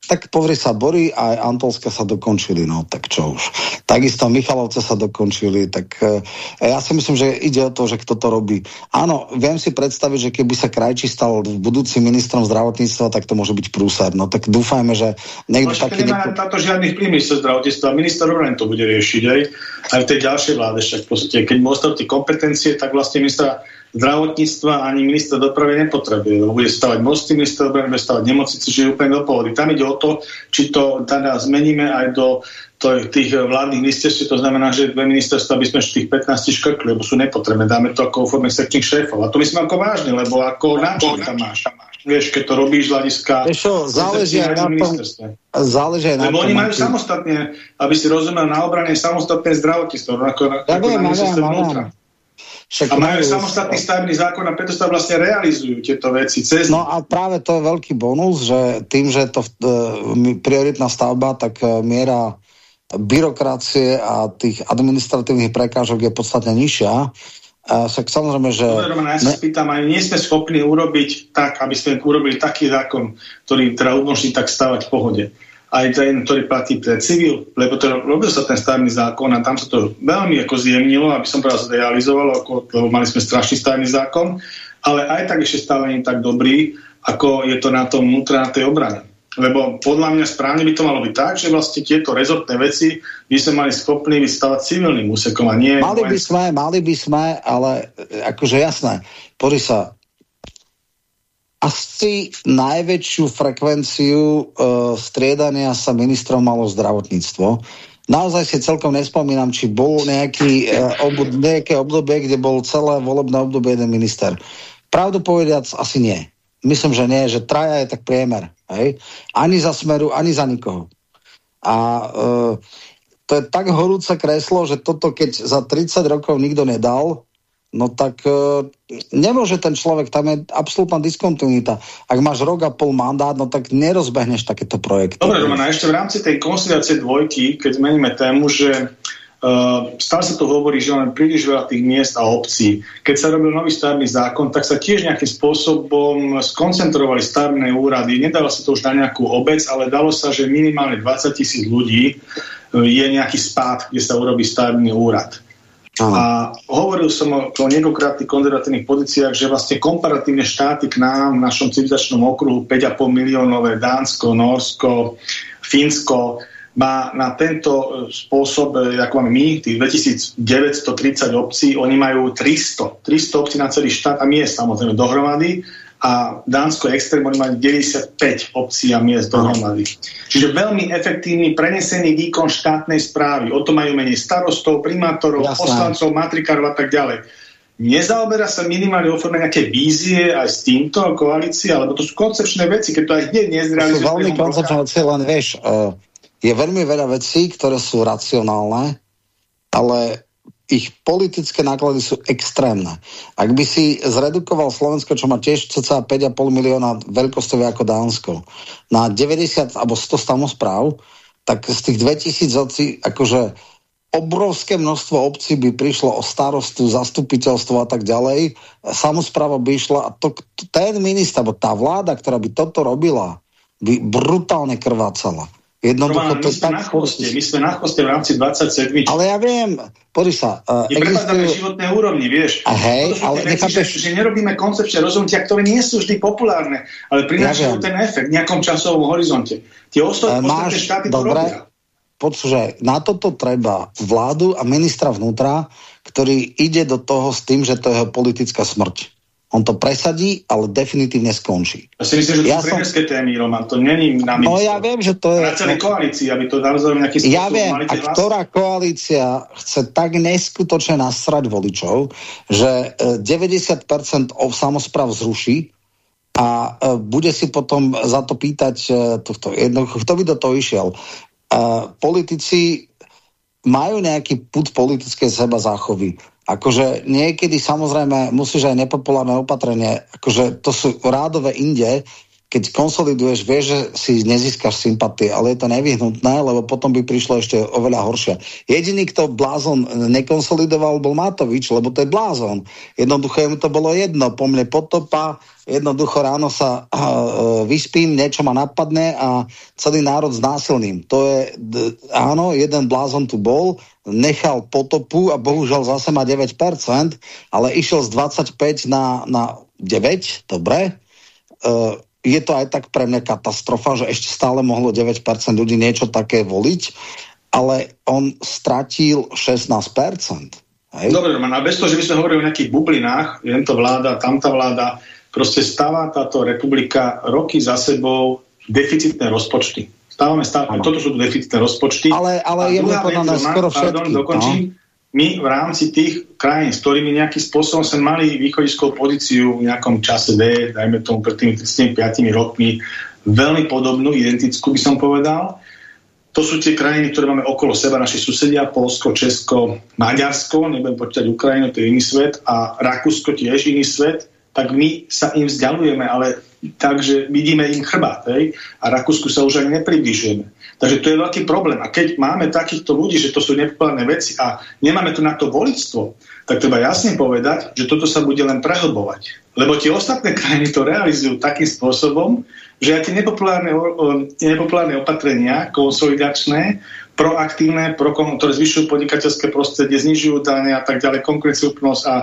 tak povri sa Bory a aj Antolska sa dokončili, no tak čo už. Takisto Michalovce sa dokončili, tak e, ja si myslím, že ide o to, že kto to robí. Áno, viem si predstaviť, že keby sa Krajčí stal budúcim ministrom zdravotníctva, tak to môže byť prúser. No tak dúfajme, že niekto no, taký... Nemá táto žiadnych minister zdravotníctva. Minister obrany to bude riešiť aj, aj v tej ďalšej vláde. Však v podstate, keď mu tie kompetencie, tak vlastne ministra zdravotníctva ani minister dopravy nepotrebuje, lebo bude stavať mosty, minister dopravy bude stavať nemocnice, čiže úplne do pohody. Tam ide o to, či to teda zmeníme aj do to, tých vládnych ministerstv, to znamená, že dve ministerstva by sme tých 15 škrkli, lebo sú nepotrebné. Dáme to ako forme sekčných šéfov. A to myslím ako vážne, lebo ako náčelník tam máš. vieš, keď to robíš z hľadiska... záleží aj na tom, záleží aj na Lebo oni majú či... samostatne, aby si rozumel, na obrane samostatné zdravotníctvo, ako, ja ako viem, na viem, Však a majú samostatný stavebný zákon a preto sa vlastne realizujú tieto veci cez... No a práve to je veľký bonus, že tým, že to uh, prioritná stavba, tak uh, miera byrokracie a tých administratívnych prekážok je podstatne nižšia. A však samozrejme, že... Dobre, ja sa ne... spýtam, aj nie sme schopní urobiť tak, aby sme urobili taký zákon, ktorý teda umožní tak stavať v pohode aj ten, ktorý platí pre civil, lebo to robil sa ten stavebný zákon a tam sa to veľmi ako zjemnilo, aby som povedal, zrealizovalo, ako, lebo mali sme strašný stavebný zákon, ale aj tak ešte stále nie tak dobrý, ako je to na tom vnútra na tej obrane. Lebo podľa mňa správne by to malo byť tak, že vlastne tieto rezortné veci by sme mali schopní vystavať civilným úsekom a nie... Mali by sme, mali by sme, ale akože jasné, pozri sa, asi najväčšiu frekvenciu uh, striedania sa ministrov malo zdravotníctvo. Naozaj si celkom nespomínam, či bol nejaký, uh, obud, nejaké obdobie, kde bol celé volebné obdobie jeden minister. Pravdu povediac, asi nie. Myslím, že nie, že traja je tak priemer. Hej? Ani za smeru, ani za nikoho. A uh, to je tak horúce kreslo, že toto keď za 30 rokov nikto nedal, no tak e, nemôže ten človek, tam je absolútna diskontinuita. Ak máš rok a pol mandát, no tak nerozbehneš takéto projekty. Dobre, Roman, a ešte v rámci tej konsolidácie dvojky, keď zmeníme tému, že Uh, stále sa tu hovorí, že máme príliš veľa tých miest a obcí. Keď sa robil nový stavebný zákon, tak sa tiež nejakým spôsobom skoncentrovali stavebné úrady. Nedalo sa to už na nejakú obec, ale dalo sa, že minimálne 20 tisíc ľudí e, je nejaký spád, kde sa urobí stavebný úrad. A hovoril som o, o niekoľkratných konzervatívnych pozíciách, že vlastne komparatívne štáty k nám v našom civilizačnom okruhu 5,5 miliónové Dánsko, Norsko, Fínsko má na tento e, spôsob, e, ako máme my, tých 2930 obcí, oni majú 300, 300 obcí na celý štát a miest samozrejme dohromady a Dánsko extrém, oni majú 95 obcí a miest dohromady. Čiže veľmi efektívny prenesený výkon štátnej správy. O to majú menej starostov, primátorov, Jasné. poslancov, matrikárov a tak ďalej. Nezaoberá sa minimálne oforme nejaké vízie aj s týmto koalícia, alebo to sú koncepčné veci, keď to aj hneď nezrealizuje. To sú veľmi koncepčné veci, len vieš, uh, je veľmi veľa vecí, ktoré sú racionálne, ale ich politické náklady sú extrémne. Ak by si zredukoval Slovensko, čo má tiež cca 5,5 milióna veľkostové ako Dánsko, na 90 alebo 100 samozpráv, tak z tých 2000 obcí, akože obrovské množstvo obcí by prišlo o starostu, zastupiteľstvo a tak ďalej. Samozpráva by išla a to, ten minister, alebo tá vláda, ktorá by toto robila, by brutálne krvácala. Jednoducho to my sme tak... Na chvoste, my sme na chvoste v rámci 27. Ale ja viem, pozri sa. Uh, existujú... životné úrovni, vieš. A hej, ale veci, nechápeš... že, že nerobíme koncepčné rozhodnutia, ktoré nie sú vždy populárne, ale prinášajú ja ten efekt v nejakom časovom horizonte. Tie ostatné uh, štáty to robia. Počuže, na toto treba vládu a ministra vnútra, ktorý ide do toho s tým, že to je jeho politická smrť. On to presadí, ale definitívne skončí. Ja si myslím, že to ja sú som... témy, Roman. To není na. No ja viem, že to je... Na celej koalícii, aby to naozaj nejaký spôsob Ja viem, a ktorá koalícia chce tak neskutočne nasrať voličov, že 90% e, samozpráv zruší a e, bude si potom za to pýtať e, tohto, jednoducho, kto by do toho išiel. Politici majú nejaký put politickej seba záchovy akože niekedy samozrejme musíš aj nepopulárne opatrenie, akože to sú rádové inde, keď konsoliduješ, vieš, že si nezískaš sympatie, ale je to nevyhnutné, lebo potom by prišlo ešte oveľa horšie. Jediný, kto blázon nekonsolidoval, bol Matovič, lebo to je blázon. Jednoducho mu to bolo jedno, po mne potopa, jednoducho ráno sa uh, vyspím, niečo ma napadne a celý národ znásilním. To je, áno, jeden blázon tu bol, nechal potopu a bohužiaľ zase má 9%, ale išiel z 25 na, na 9, dobre. Uh, je to aj tak pre mňa katastrofa, že ešte stále mohlo 9% ľudí niečo také voliť, ale on stratil 16%. Hej? Dobre, Roman, a bez toho, že by sme hovorili o nejakých bublinách, to vláda, tamta vláda, proste stáva táto republika roky za sebou deficitné rozpočty. Stávame stále, toto sú deficitné rozpočty. Ale, ale je mi skoro všetky. Pardon, dokončím, no my v rámci tých krajín, s ktorými nejakým spôsobom sme mali východiskovú pozíciu v nejakom čase D, dajme tomu pred tými 35 rokmi, veľmi podobnú, identickú by som povedal. To sú tie krajiny, ktoré máme okolo seba, naši susedia, Polsko, Česko, Maďarsko, nebudem počítať Ukrajinu, to je iný svet, a Rakúsko tiež iný svet, tak my sa im vzdialujeme, ale takže vidíme im chrbát, hej? a Rakúsku sa už ani nepribližujeme. Takže to je veľký problém. A keď máme takýchto ľudí, že to sú nepopulárne veci a nemáme tu na to volictvo, tak treba jasne povedať, že toto sa bude len prehlbovať. Lebo tie ostatné krajiny to realizujú takým spôsobom, že aj tie nepopulárne, tie nepopulárne opatrenia, konsolidačné, proaktívne, pro, ktoré zvyšujú podnikateľské prostredie, znižujú dane a tak ďalej, konkurenciúplnosť a, a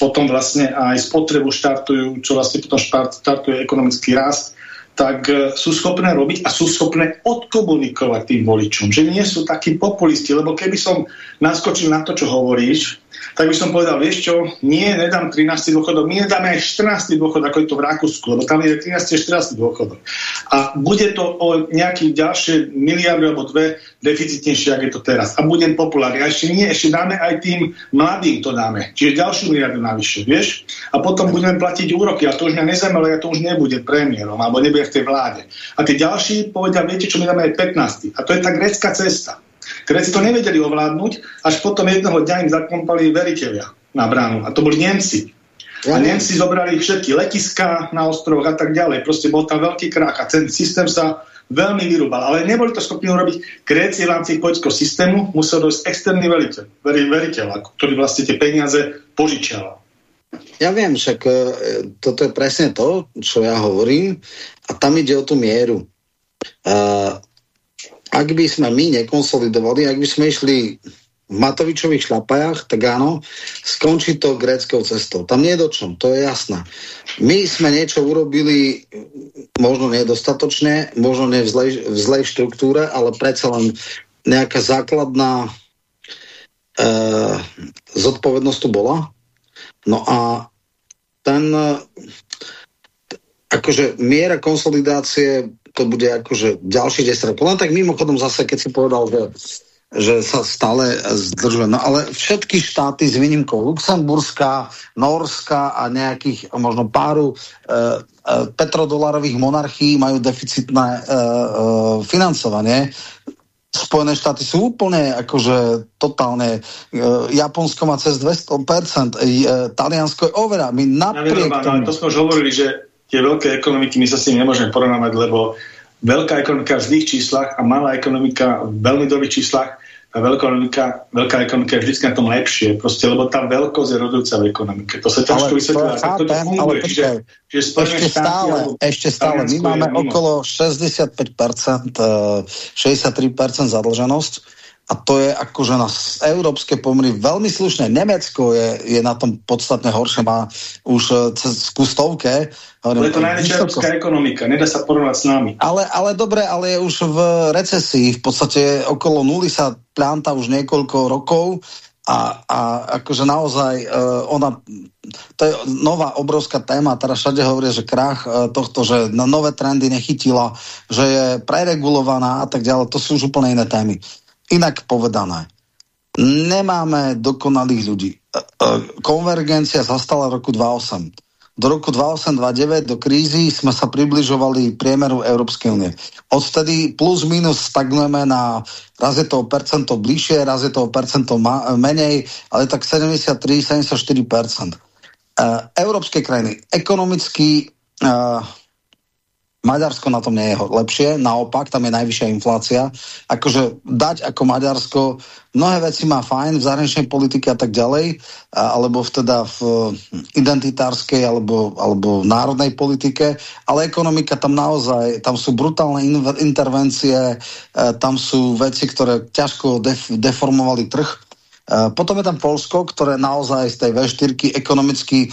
potom vlastne aj spotrebu štartujú, čo vlastne potom štartuje ekonomický rast, tak e, sú schopné robiť a sú schopné odkomunikovať tým voličom, že nie sú takí populisti, lebo keby som naskočil na to, čo hovoríš, tak by som povedal, vieš čo, nie, nedám 13. dôchodok, my nedáme aj 14. dôchodok, ako je to v Rakúsku, lebo tam je 13. a 14. dôchodok. A bude to o nejakých ďalšie miliardy alebo dve deficitnejšie, ako je to teraz. A budem populárny. A ešte nie, ešte dáme aj tým mladým to dáme. Čiže ďalšiu miliardu navyše, vieš? A potom budeme platiť úroky, a to už mňa nezaujíma, ja to už nebude premiérom, alebo nebude v tej vláde. A tí ďalší povedia, viete čo, my dáme aj 15. A to je tá grecká cesta. Gréci to nevedeli ovládnuť, až potom jedného dňa im zakompali veriteľia na bránu. A to boli Nemci. A Nemci zobrali všetky letiska na ostrovoch a tak ďalej. Proste bol tam veľký krach a ten systém sa veľmi vyrúbal. Ale neboli to schopní urobiť Gréci v rámci politického systému, musel dojsť externý veriteľ, veriteľ, ktorý vlastne tie peniaze požičial. Ja viem, však e, toto je presne to, čo ja hovorím a tam ide o tú mieru. Uh, ak by sme my nekonsolidovali, ak by sme išli v Matovičových šlapajach, tak áno, skončí to gréckou cestou. Tam nie je do čom, to je jasné. My sme niečo urobili možno nedostatočne, možno nie v zlej, v zlej štruktúre, ale predsa len nejaká základná e, zodpovednosť tu bola. No a ten akože miera konsolidácie to bude akože ďalší 10 rokov. Len tak mimochodom zase, keď si povedal, že že sa stále zdržuje. No ale všetky štáty s výnimkou Luxemburska, Norska a nejakých možno páru e, e, petrodolarových monarchií majú deficitné e, e, financovanie. Spojené štáty sú úplne akože totálne, e, Japonsko má cez 200%, e, Taliansko je overá. My napriek tomu... To sme už hovorili, že tie veľké ekonomiky my sa s nimi nemôžeme porovnávať, lebo veľká ekonomika v zlých číslach a malá ekonomika v veľmi dobrých číslach a veľká ekonomika, veľká ekonomika je vždy na tom lepšie, proste, lebo tá veľkosť je rodujúca v ekonomike. To sa ťažko funguje. Ale čiže, čiže ešte stále, ešte stále. My máme okolo 65%, 63% eh, zadlženosť a to je akože na európske pomery veľmi slušné. Nemecko je, je na tom podstatne horšie, má už e, cez kustovke. Ale je to najväčšia európska ekonomika, nedá sa porovnať s nami. Ale, ale dobre, ale je už v recesii, v podstate okolo nuly sa plánta už niekoľko rokov a, a akože naozaj uh, ona, to je nová obrovská téma, teraz všade hovoria, že krach uh, tohto, že na nové trendy nechytila, že je preregulovaná a tak ďalej, to sú už úplne iné témy. Inak povedané, nemáme dokonalých ľudí. E, e, konvergencia zastala roku 2008. Do roku 2008-2009 do krízy sme sa približovali priemeru Európskej únie. Odvtedy plus minus stagnujeme na raz je to percento bližšie, raz je to percento menej, ale tak 73-74%. Uh, európske krajiny ekonomicky Maďarsko na tom nie je lepšie, naopak, tam je najvyššia inflácia. Akože dať ako Maďarsko, mnohé veci má fajn v zahraničnej politike a tak ďalej, alebo teda v identitárskej alebo, alebo národnej politike, ale ekonomika tam naozaj, tam sú brutálne intervencie, e, tam sú veci, ktoré ťažko def, deformovali trh. E, potom je tam Polsko, ktoré naozaj z tej V4 ekonomicky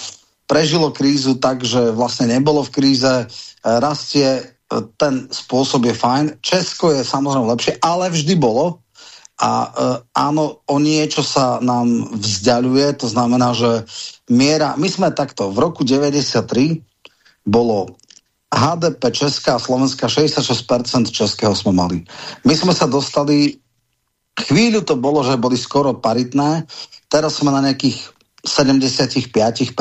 prežilo krízu tak, že vlastne nebolo v kríze, rastie, e, ten spôsob je fajn. Česko je samozrejme lepšie, ale vždy bolo. A e, áno, o niečo sa nám vzdialuje, to znamená, že miera, my sme takto, v roku 93 bolo HDP Česká a Slovenska 66% českého sme mali. My sme sa dostali chvíľu to bolo, že boli skoro paritné, teraz sme na nejakých 75%.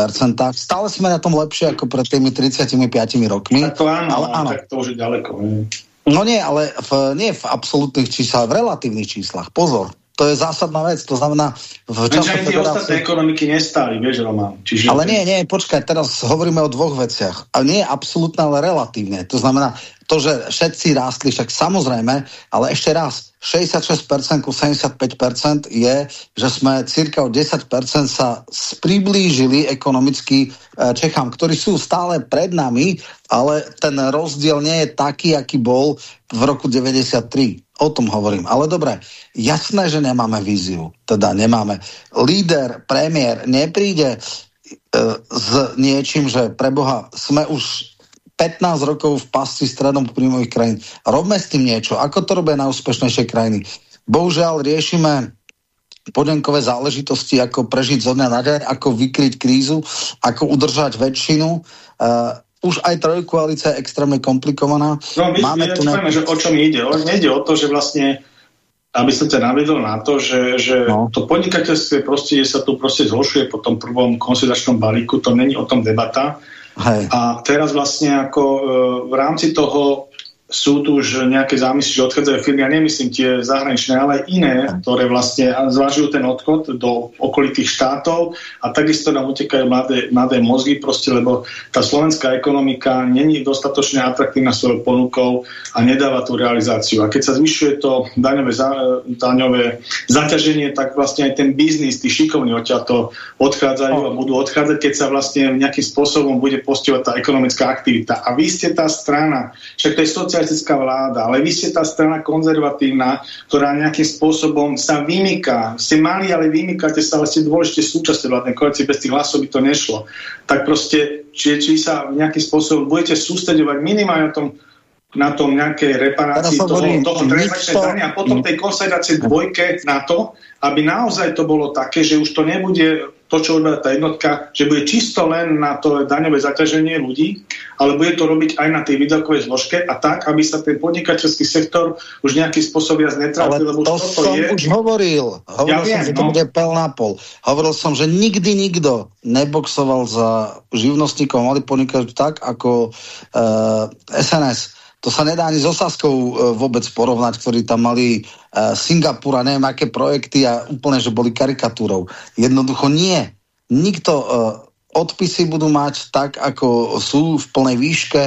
Stále sme na tom lepšie ako pred tými 35 rokmi. Tak to áno, ale áno. tak to už je ďaleko. Ne? No nie, ale v, nie v absolútnych číslach, v relatívnych číslach. Pozor, to je zásadná vec. To znamená, v času Lenže tie ostatné ekonomiky nestáli, vieš, Roman. Čiže... Ale nie, nie, počkaj, teraz hovoríme o dvoch veciach. A nie absolútne, ale relatívne. To znamená, to, že všetci rástli, však samozrejme, ale ešte raz, 66% ku 75% je, že sme cirka o 10% sa priblížili ekonomicky e, Čechám, ktorí sú stále pred nami, ale ten rozdiel nie je taký, aký bol v roku 93. O tom hovorím. Ale dobre, jasné, že nemáme víziu. Teda nemáme. Líder, premiér nepríde e, s niečím, že preboha, sme už 15 rokov v pasci stredom príjmových krajín. Robme s tým niečo. Ako to robia najúspešnejšie krajiny? Bohužiaľ riešime podenkové záležitosti, ako prežiť zo dňa na deň, ako vykryť krízu, ako udržať väčšinu. Uh, už aj trojkoalícia je extrémne komplikovaná. No my, Máme tu ne... že o čom ide. O, nejde o to, že vlastne aby som ťa navedol na to, že, že no. to podnikateľské prostredie sa tu proste zhoršuje po tom prvom konsolidačnom balíku, to není o tom debata. Hej. A teraz vlastne ako e, v rámci toho sú tu už nejaké zámysly, že odchádzajú firmy, ja nemyslím tie zahraničné, ale iné, ktoré vlastne zvažujú ten odchod do okolitých štátov a takisto nám utekajú mladé, mladé mozgy proste, lebo tá slovenská ekonomika není dostatočne atraktívna svojou ponukou a nedáva tú realizáciu. A keď sa zvyšuje to daňové, za, daňové zaťaženie, tak vlastne aj ten biznis, tí šikovní to odchádzajú a budú odchádzať, keď sa vlastne nejakým spôsobom bude postovať tá ekonomická aktivita. A vy ste tá strana, však to je socialistická vláda, ale vy ste tá strana konzervatívna, ktorá nejakým spôsobom sa vymyká. Ste mali, ale vymykáte sa, ale ste dôležite súčasť vládnej koalície, bez tých hlasov by to nešlo. Tak proste, či, či sa nejakým spôsobom budete sústredovať minimálne na tom na tom nejakej reparácii toho, toho transakčnej a potom tej konsolidácie dvojke na to, aby naozaj to bolo také, že už to nebude to, čo urobila tá jednotka, že bude čisto len na to daňové zaťaženie ľudí, ale bude to robiť aj na tej výdavkovej zložke a tak, aby sa ten podnikateľský sektor už nejaký spôsob viac netratil. lebo to som je... už hovoril. Hovoril ja som, viem, že to no. bude pel na pol. Hovoril som, že nikdy nikto neboxoval za živnostníkov, mali podnikať tak, ako uh, eh, SNS to sa nedá ani s Osaskou e, vôbec porovnať, ktorí tam mali e, Singapur a neviem aké projekty a úplne, že boli karikatúrou. Jednoducho nie. Nikto e, odpisy budú mať tak, ako sú v plnej výške.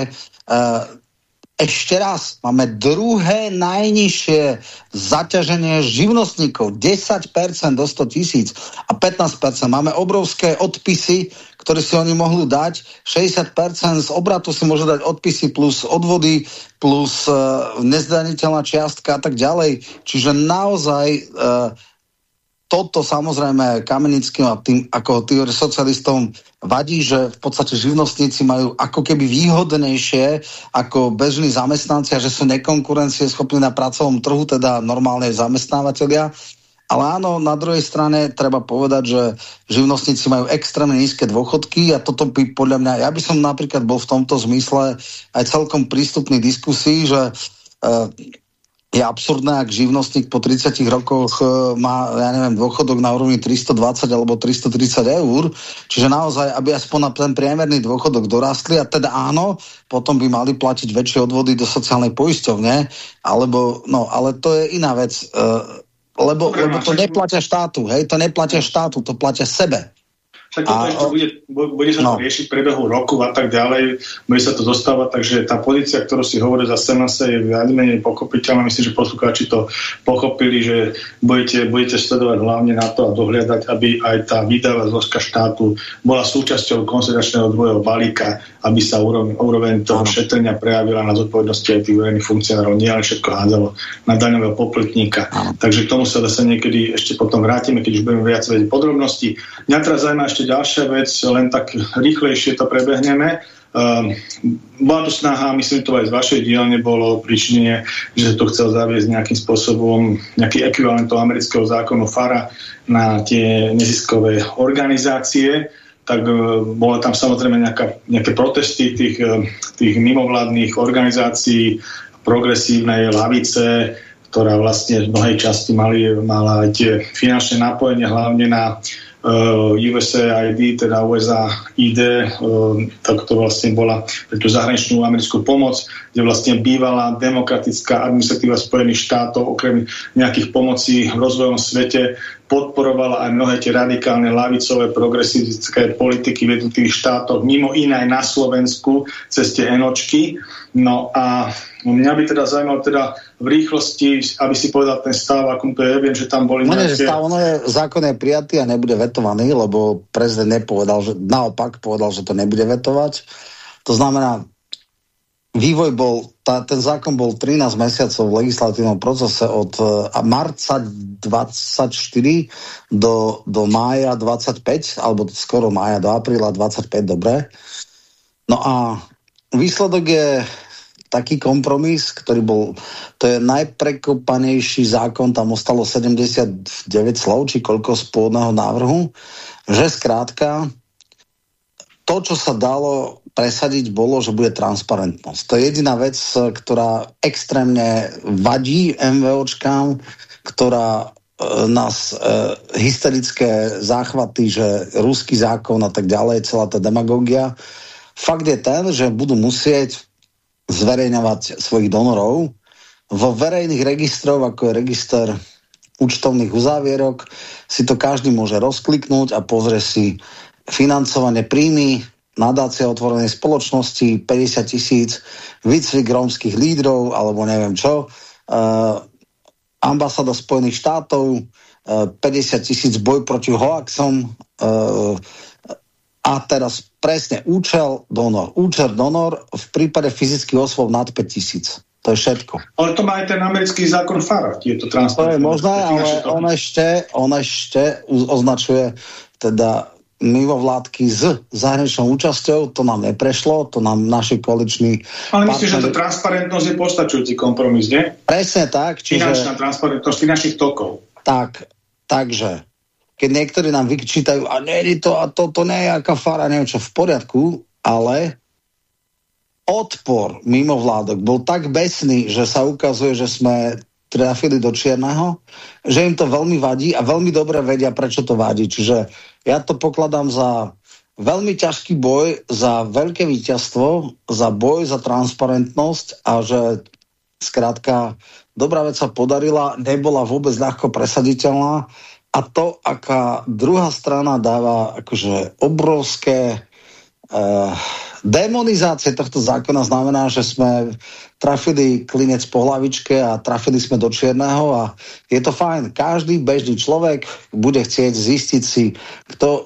Ešte raz, máme druhé najnižšie zaťaženie živnostníkov, 10% do 100 tisíc a 15%. Máme obrovské odpisy, ktoré si oni mohli dať. 60% z obratu si môžu dať odpisy plus odvody, plus uh, nezdaniteľná čiastka a tak ďalej. Čiže naozaj uh, toto samozrejme Kamenickým a tým ako tým socialistom vadí, že v podstate živnostníci majú ako keby výhodnejšie ako bežní zamestnanci a že sú nekonkurencie schopní na pracovnom trhu, teda normálne zamestnávateľia. Ale áno, na druhej strane treba povedať, že živnostníci majú extrémne nízke dôchodky a toto by podľa mňa, ja by som napríklad bol v tomto zmysle aj celkom prístupný diskusii, že uh, je absurdné, ak živnostník po 30 rokoch e, má, ja neviem, dôchodok na úrovni 320 alebo 330 eur, čiže naozaj, aby aspoň na ten priemerný dôchodok dorastli a teda áno, potom by mali platiť väčšie odvody do sociálnej poisťovne, alebo, no, ale to je iná vec, uh, lebo, lebo to neplatia štátu, hej, to neplatia štátu, to platia sebe. Však to ešte bude, bude sa no. to riešiť v priebehu roku a tak ďalej, bude sa to dostávať, takže tá pozícia, ktorú si hovorí za SNS je viac menej pochopiteľná. Myslím, že poslucháči to pochopili, že budete, budete sledovať hlavne na to a dohliadať, aby aj tá výdava zložka štátu bola súčasťou konsolidačného dvojho balíka, aby sa úroveň, úroveň toho šetrenia prejavila na zodpovednosti aj tých verejných funkcionárov, nie len všetko hádzalo na daňového popletníka. Takže k tomu sa zase niekedy ešte potom vrátime, keď už budeme viac vedieť podrobnosti. Mňa teraz zaujíma ešte ďalšia vec, len tak rýchlejšie to prebehneme. Uh, bola tu snaha, myslím, to aj z vašej dielne bolo príčine, že to chcel zaviesť nejakým spôsobom, nejaký ekvivalent toho amerického zákonu FARA na tie neziskové organizácie, tak uh, bolo tam samozrejme nejaká, nejaké protesty tých, uh, tých mimovládnych organizácií, progresívnej lavice, ktorá vlastne v mnohej časti mali, mala aj tie finančné nápojenie hlavne na USAID, teda USA ID, uh, tak to vlastne bola pre tú zahraničnú americkú pomoc, kde vlastne bývala demokratická administratíva Spojených štátov, okrem nejakých pomocí v rozvojom svete, podporovala aj mnohé tie radikálne lavicové progresivistické politiky v jednotlivých štátoch, mimo iné aj na Slovensku cez tie enočky. No a mňa by teda zaujímalo teda v rýchlosti, aby si povedal ten stav, akom to je. Viem, že tam boli no, nejaké... Stav, ono je, zákon je prijatý a nebude vetovaný, lebo prezident nepovedal, že naopak povedal, že to nebude vetovať. To znamená, vývoj bol, tá, ten zákon bol 13 mesiacov v legislatívnom procese od uh, marca 24 do, do mája 25, alebo skoro mája do apríla 25, dobre. No a výsledok je taký kompromis, ktorý bol, to je najprekopanejší zákon, tam ostalo 79 slov, či koľko z pôvodného návrhu, že skrátka to, čo sa dalo presadiť, bolo, že bude transparentnosť. To je jediná vec, ktorá extrémne vadí MVOčkám, ktorá e, nás e, hysterické záchvaty, že ruský zákon a tak ďalej, celá tá demagogia. Fakt je ten, že budú musieť zverejňovať svojich donorov vo verejných registroch, ako je register účtovných uzávierok, si to každý môže rozkliknúť a pozrie si financovanie príjmy, nadácia otvorenej spoločnosti, 50 tisíc, výcvik rómskych lídrov, alebo neviem čo, uh, ambasáda Spojených štátov, uh, 50 tisíc boj proti hoaxom uh, a teraz presne účel, donor. Účel, donor v prípade fyzických osôb nad 5 tisíc. To je všetko. Ale to má aj ten americký zákon FARA, je to To je možné, ale on ešte, on ešte označuje teda mimovládky s zahraničnou účasťou, to nám neprešlo, to nám naši koaliční... Ale myslím, partneri... že to transparentnosť je postačujúci kompromis, nie? Presne tak. Čiže... Finančná transparentnosť finančných tokov. Tak, takže, keď niektorí nám vyčítajú, a nie je to, a to, to nie je aká fara, neviem čo, v poriadku, ale odpor mimovládok bol tak besný, že sa ukazuje, že sme trafili do čierneho, že im to veľmi vadí a veľmi dobre vedia, prečo to vadí. Čiže ja to pokladám za veľmi ťažký boj, za veľké víťazstvo, za boj, za transparentnosť a že skrátka dobrá vec sa podarila, nebola vôbec ľahko presaditeľná a to, aká druhá strana dáva akože obrovské uh, demonizácie tohto zákona znamená, že sme trafili klinec po hlavičke a trafili sme do čierneho a je to fajn. Každý bežný človek bude chcieť zistiť si, kto, uh,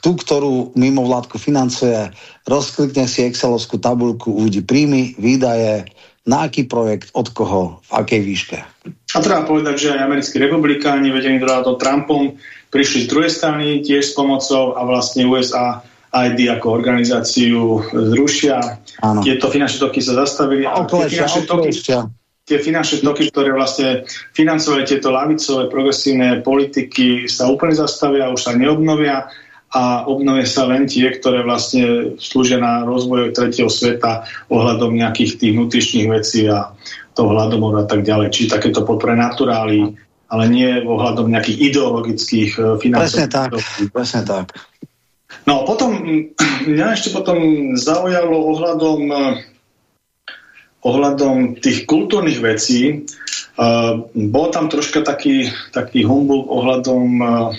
tú, ktorú mimovládku financuje, rozklikne si Excelovskú tabulku, uvidí príjmy, výdaje, na aký projekt, od koho, v akej výške. A treba povedať, že aj americkí republikáni, vedení Donaldom Trumpom, prišli z druhej strany tiež s pomocou a vlastne USA ID ako organizáciu zrušia. Áno. Tieto finančné toky sa zastavili. A tie finančné toky, tie finančné toky, ktoré vlastne financovali tieto lavicové progresívne politiky, sa úplne zastavia, už sa neobnovia a obnovia sa len tie, ktoré vlastne slúžia na rozvoj tretieho sveta ohľadom nejakých tých nutričných vecí a toho hladomoru a tak ďalej. Čiže takéto podpore naturály, ale nie ohľadom nejakých ideologických eh, finančných. Presne tak, presne tak. No a potom, mňa ešte potom zaujalo ohľadom, eh, ohľadom tých kultúrnych vecí. Uh, bol tam troška taký, taký humbug ohľadom uh,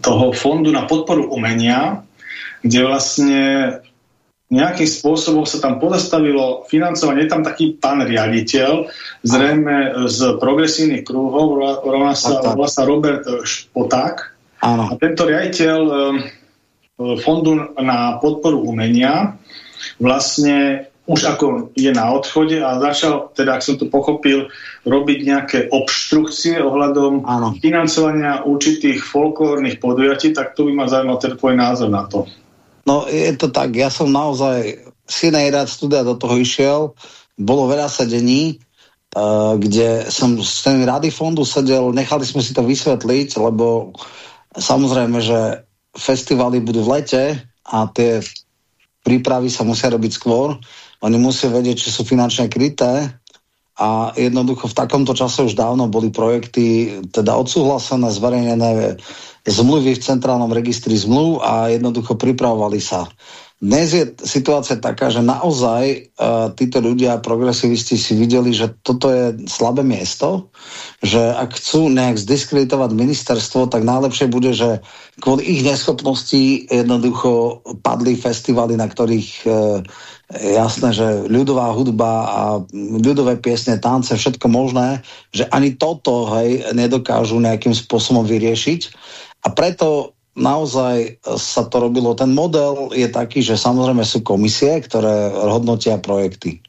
toho fondu na podporu umenia, kde vlastne nejakým spôsobom sa tam pozastavilo financovanie. Je tam taký pán riaditeľ, zrejme z progresívnych krúhov, volá sa, volá sa Robert Špoták. Áno. A tento riaditeľ fondu na podporu umenia vlastne už ako je na odchode a začal, teda ak som to pochopil, robiť nejaké obštrukcie ohľadom Áno. financovania určitých folklórnych podujatí, tak tu by ma zaujímal ten tvoj názor na to. No je to tak, ja som naozaj si rád studia do toho išiel, bolo veľa sedení, uh, kde som s tými rady fondu sedel, nechali sme si to vysvetliť, lebo samozrejme, že festivaly budú v lete a tie prípravy sa musia robiť skôr. Oni musia vedieť, či sú finančne kryté a jednoducho v takomto čase už dávno boli projekty teda odsúhlasené, zverejnené zmluvy v centrálnom registri zmluv a jednoducho pripravovali sa. Dnes je situácia taká, že naozaj uh, títo ľudia, progresivisti si videli, že toto je slabé miesto, že ak chcú nejak zdiskreditovať ministerstvo, tak najlepšie bude, že kvôli ich neschopnosti jednoducho padli festivaly, na ktorých uh, jasné, že ľudová hudba a ľudové piesne, tance, všetko možné, že ani toto hej, nedokážu nejakým spôsobom vyriešiť. A preto naozaj sa to robilo. Ten model je taký, že samozrejme sú komisie, ktoré hodnotia projekty.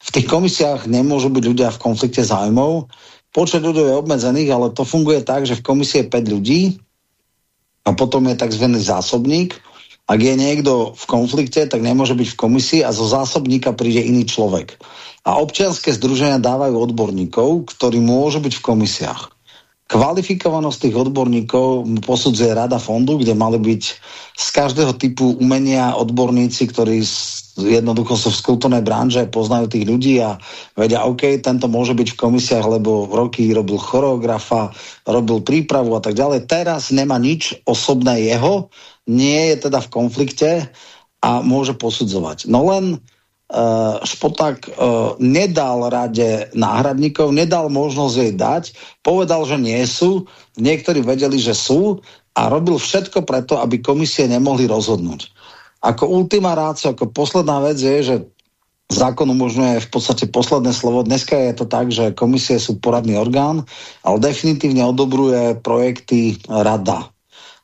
V tých komisiách nemôžu byť ľudia v konflikte zájmov. Počet ľudí je obmedzených, ale to funguje tak, že v komisii je 5 ľudí a potom je tzv. zásobník. Ak je niekto v konflikte, tak nemôže byť v komisii a zo zásobníka príde iný človek. A občianské združenia dávajú odborníkov, ktorí môžu byť v komisiách. Kvalifikovanosť tých odborníkov posudzuje rada fondu, kde mali byť z každého typu umenia odborníci, ktorí jednoducho sú v kultúrnej branže, poznajú tých ľudí a vedia, OK, tento môže byť v komisiách, lebo roky robil choreografa, robil prípravu a tak ďalej. Teraz nemá nič osobné jeho, nie je teda v konflikte a môže posudzovať. No len uh, Špoták uh, nedal rade náhradníkov, nedal možnosť jej dať, povedal, že nie sú, niektorí vedeli, že sú a robil všetko preto, aby komisie nemohli rozhodnúť. Ako ultima rácio, ako posledná vec je, že zákon umožňuje v podstate posledné slovo. Dneska je to tak, že komisie sú poradný orgán, ale definitívne odobruje projekty rada.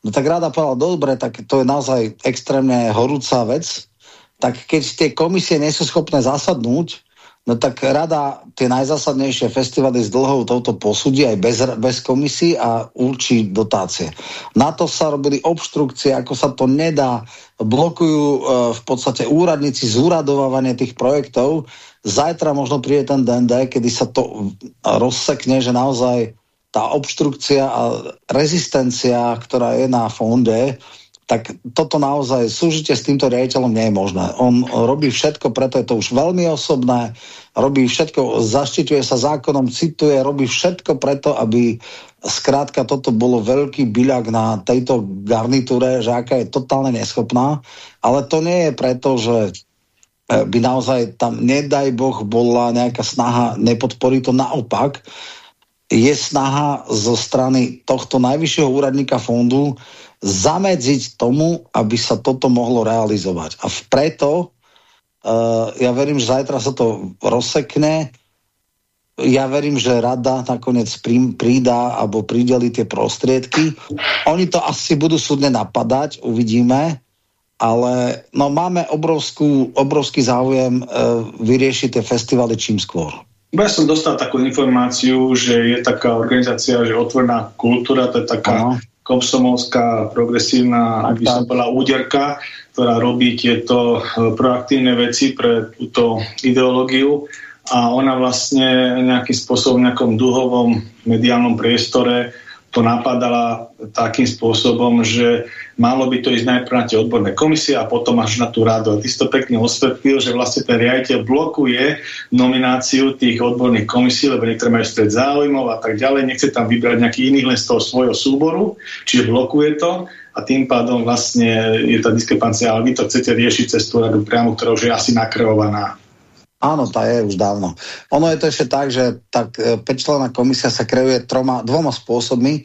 No tak rada povedala, dobre, tak to je naozaj extrémne horúca vec, tak keď tie komisie nie sú schopné zasadnúť, no tak rada tie najzásadnejšie festivaly s dlhou touto posúdi aj bez, bez komisí a určí dotácie. Na to sa robili obštrukcie, ako sa to nedá, blokujú e, v podstate úradníci zúradovávanie tých projektov. Zajtra možno príde ten DND, kedy sa to rozsekne, že naozaj tá obštrukcia a rezistencia, ktorá je na fonde, tak toto naozaj súžite s týmto riaditeľom nie je možné. On robí všetko, preto je to už veľmi osobné, robí všetko, zaštiťuje sa zákonom, cituje, robí všetko preto, aby skrátka toto bolo veľký byľak na tejto garnitúre, že aká je totálne neschopná, ale to nie je preto, že e, by naozaj tam, nedaj Boh, bola nejaká snaha nepodporiť to naopak, je snaha zo strany tohto najvyššieho úradníka fondu zamedziť tomu, aby sa toto mohlo realizovať. A preto uh, ja verím, že zajtra sa to rozsekne. Ja verím, že rada nakoniec prída alebo prideli tie prostriedky. Oni to asi budú súdne napadať, uvidíme, ale no, máme obrovskú, obrovský záujem uh, vyriešiť tie festivaly čím skôr. Ja som dostal takú informáciu, že je taká organizácia, že otvorná kultúra, to je taká ano komsomovská progresívna, ak by som povedala, úderka, ktorá robí tieto e, proaktívne veci pre túto ideológiu. A ona vlastne nejakým spôsobom v nejakom duhovom mediálnom priestore to napadala takým spôsobom, že malo by to ísť najprv na tie odborné komisie a potom až na tú radu. A ty si to pekne osvetlil, že vlastne ten riaditeľ blokuje nomináciu tých odborných komisí, lebo niektoré majú stred záujmov a tak ďalej, nechce tam vybrať nejaký iný len z toho svojho súboru, čiže blokuje to a tým pádom vlastne je tá diskrepancia, ale vy to chcete riešiť cez tú radu priamo, ktorá už je asi nakrevovaná. Áno, tá je už dávno. Ono je to ešte tak, že tak 5-člená e, komisia sa kreuje troma, dvoma spôsobmi. E,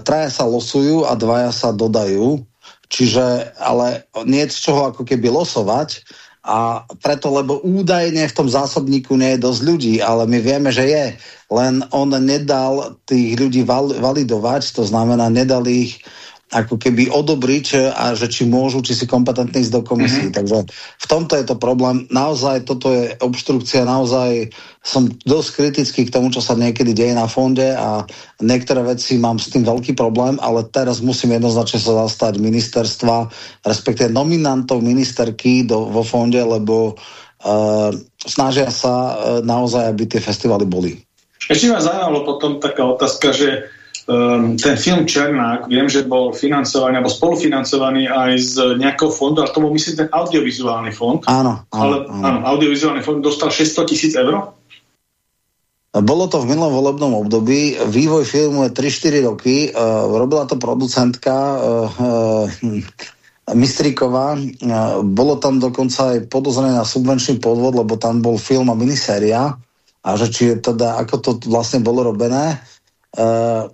traja sa losujú a dvaja sa dodajú. Čiže, ale nie z čoho ako keby losovať. A preto, lebo údajne v tom zásobníku nie je dosť ľudí, ale my vieme, že je. Len on nedal tých ľudí val, validovať, to znamená, nedal ich ako keby odobriť a že či môžu, či si kompetentní ísť do komisí. Mm-hmm. Takže v tomto je to problém. Naozaj toto je obštrukcia, naozaj som dosť kritický k tomu, čo sa niekedy deje na fonde a niektoré veci mám s tým veľký problém, ale teraz musím jednoznačne sa zastať ministerstva, respektíve nominantov ministerky do, vo fonde, lebo uh, snažia sa uh, naozaj, aby tie festivaly boli. Ešte ma zaujímalo potom taká otázka, že ten film Černák, viem, že bol financovaný, alebo spolufinancovaný aj z nejakého fondu, ale to bol myslím ten audiovizuálny fond. Áno. áno ale áno. áno, audiovizuálny fond dostal 600 tisíc eur? Bolo to v minulom volebnom období, vývoj filmu je 3-4 roky, uh, robila to producentka uh, uh, Mistriková, uh, bolo tam dokonca aj podozrené na subvenčný podvod, lebo tam bol film a miniséria a že či je teda, ako to vlastne bolo robené. Uh,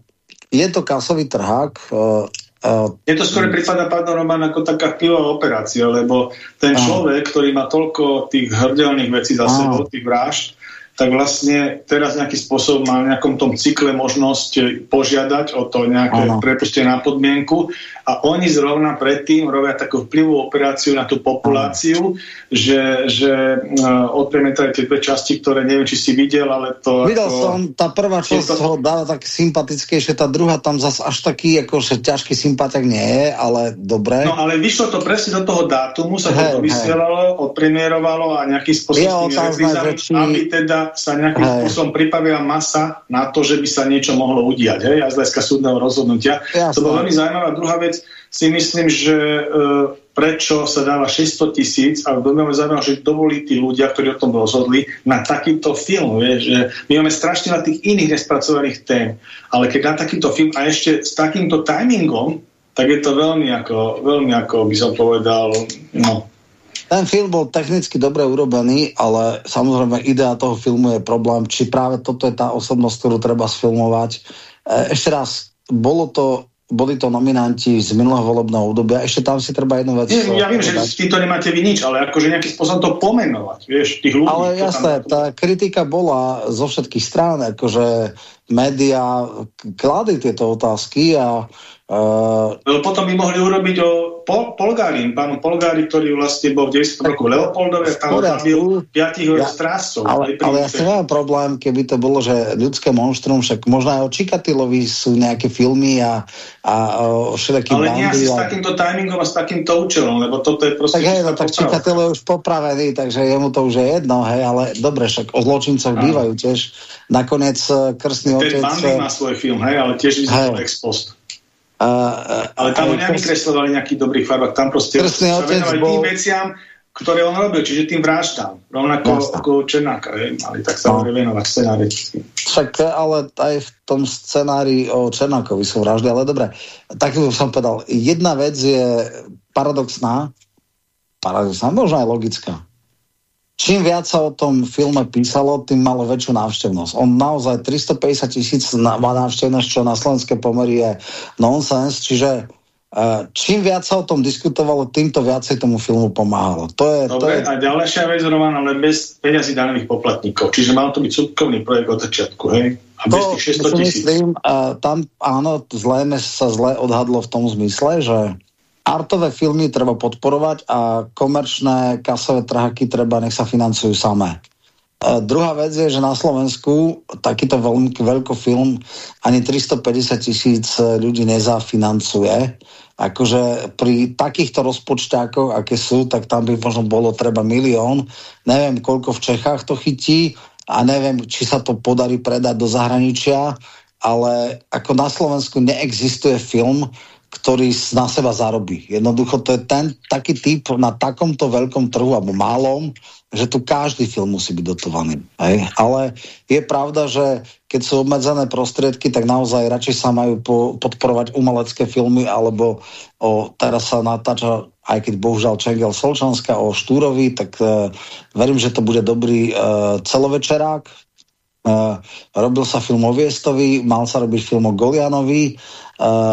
je to kasový trhák, uh, Uh, je to skôr prípada, pán Roman, ako taká vplyvová operácia, lebo ten človek, ktorý má toľko tých hrdelných vecí za sebou, tých vražd, tak vlastne teraz nejaký spôsob má v nejakom tom cykle možnosť požiadať o to nejaké ano. prepustenie na podmienku a oni zrovna predtým robia takú vplyvú operáciu na tú populáciu, ano. že, že uh, odpremietali tie dve časti, ktoré neviem, či si videl, ale to... Videl ako, som, tá prvá časť to... ho dáva tak sympatickejšie, tá druhá tam zase až taký, akože ťažký sympatik nie je, ale dobre. No ale vyšlo to presne do toho dátumu, sa hey, to vysielalo, odpremierovalo a nejaký spôsob s tými aby teda sa nejakým Hej. spôsobom pripravila masa na to, že by sa niečo mohlo udiať, hej, a z hľadiska súdneho rozhodnutia. Jasne. To bolo veľmi zaujímavé. Druhá vec, si myslím, že e, prečo sa dáva 600 tisíc a veľmi zaujímavé, že dovolí tí ľudia, ktorí o tom rozhodli, na takýto film. Vie, že my máme strašne na tých iných nespracovaných tém, ale keď na takýto film a ešte s takýmto timingom, tak je to veľmi ako, veľmi ako by som povedal, no, ten film bol technicky dobre urobený, ale samozrejme idea toho filmu je problém, či práve toto je tá osobnosť, ktorú treba sfilmovať. E, ešte raz, bolo to boli to nominanti z minulého volebného obdobia. Ešte tam si treba jednu vec... Nie, ja viem, že s týmto nemáte vy nič, ale akože nejaký spôsob to pomenovať, vieš, tých ľudí. Ale jasné, tam... tá kritika bola zo všetkých strán, akože média kladli tieto otázky a Uh, potom by mohli urobiť o Pol, Polgári, pánu Polgári, ktorý vlastne bol v 90 roku Leopoldove, tam zabil piatich ja, strážcov. Ale, ale ja si nemám problém, keby to bolo, že ľudské monštrum, však možno aj o Čikatilovi sú nejaké filmy a, a o všetkým Ale nie asi a... s takýmto timingom a s takýmto účelom, lebo toto je proste... Tak hej, no tak Čikatilo je už popravený, takže jemu to už je jedno, hej, ale dobre, však o zločincoch bývajú tiež. Nakoniec eh, krstný otec... Ten Bandy má svoj film, hej, ale tiež vyzerá ex post. Uh, ale tam ho nevykreslovali nejaký dobrý farbách, tam proste sa venovali bol... tým veciam, ktoré on robil, čiže tým vraždám. Rovnako Jasne. ako Černáka, hej, mali tak sa no. venovať scenári. Však ale aj v tom scenári o Černákovi sú vraždy, ale dobre, tak som povedal, jedna vec je paradoxná, paradoxná, možno aj logická čím viac sa o tom filme písalo, tým malo väčšiu návštevnosť. On naozaj 350 tisíc má návštevnosť, čo na slovenské pomery je nonsens, čiže uh, čím viac sa o tom diskutovalo, týmto viacej tomu filmu pomáhalo. To je, Dobre, to je... a ďalšia vec, Roman, ale bez peňazí daných poplatníkov. Čiže mal to byť súkromný projekt od začiatku, hej? A bez to, tých 600 tisíc. Myslím, uh, tam áno, zlé sa zle odhadlo v tom zmysle, že artové filmy treba podporovať a komerčné kasové trhaky treba, nech sa financujú samé. E, druhá vec je, že na Slovensku takýto veľký film ani 350 tisíc ľudí nezafinancuje. Akože pri takýchto rozpočtákoch, aké sú, tak tam by možno bolo treba milión. Neviem, koľko v Čechách to chytí a neviem, či sa to podarí predať do zahraničia, ale ako na Slovensku neexistuje film, ktorý na seba zarobí. Jednoducho to je ten taký typ na takomto veľkom trhu, alebo malom, že tu každý film musí byť dotovaný. Hej? Ale je pravda, že keď sú obmedzené prostriedky, tak naozaj radšej sa majú po, podporovať umelecké filmy, alebo o, teraz sa natáča, aj keď bohužiaľ Čengel Solčanská o Štúrovi, tak e, verím, že to bude dobrý e, celovečerák. E, robil sa film o Viestovi, mal sa robiť film o Golianovi,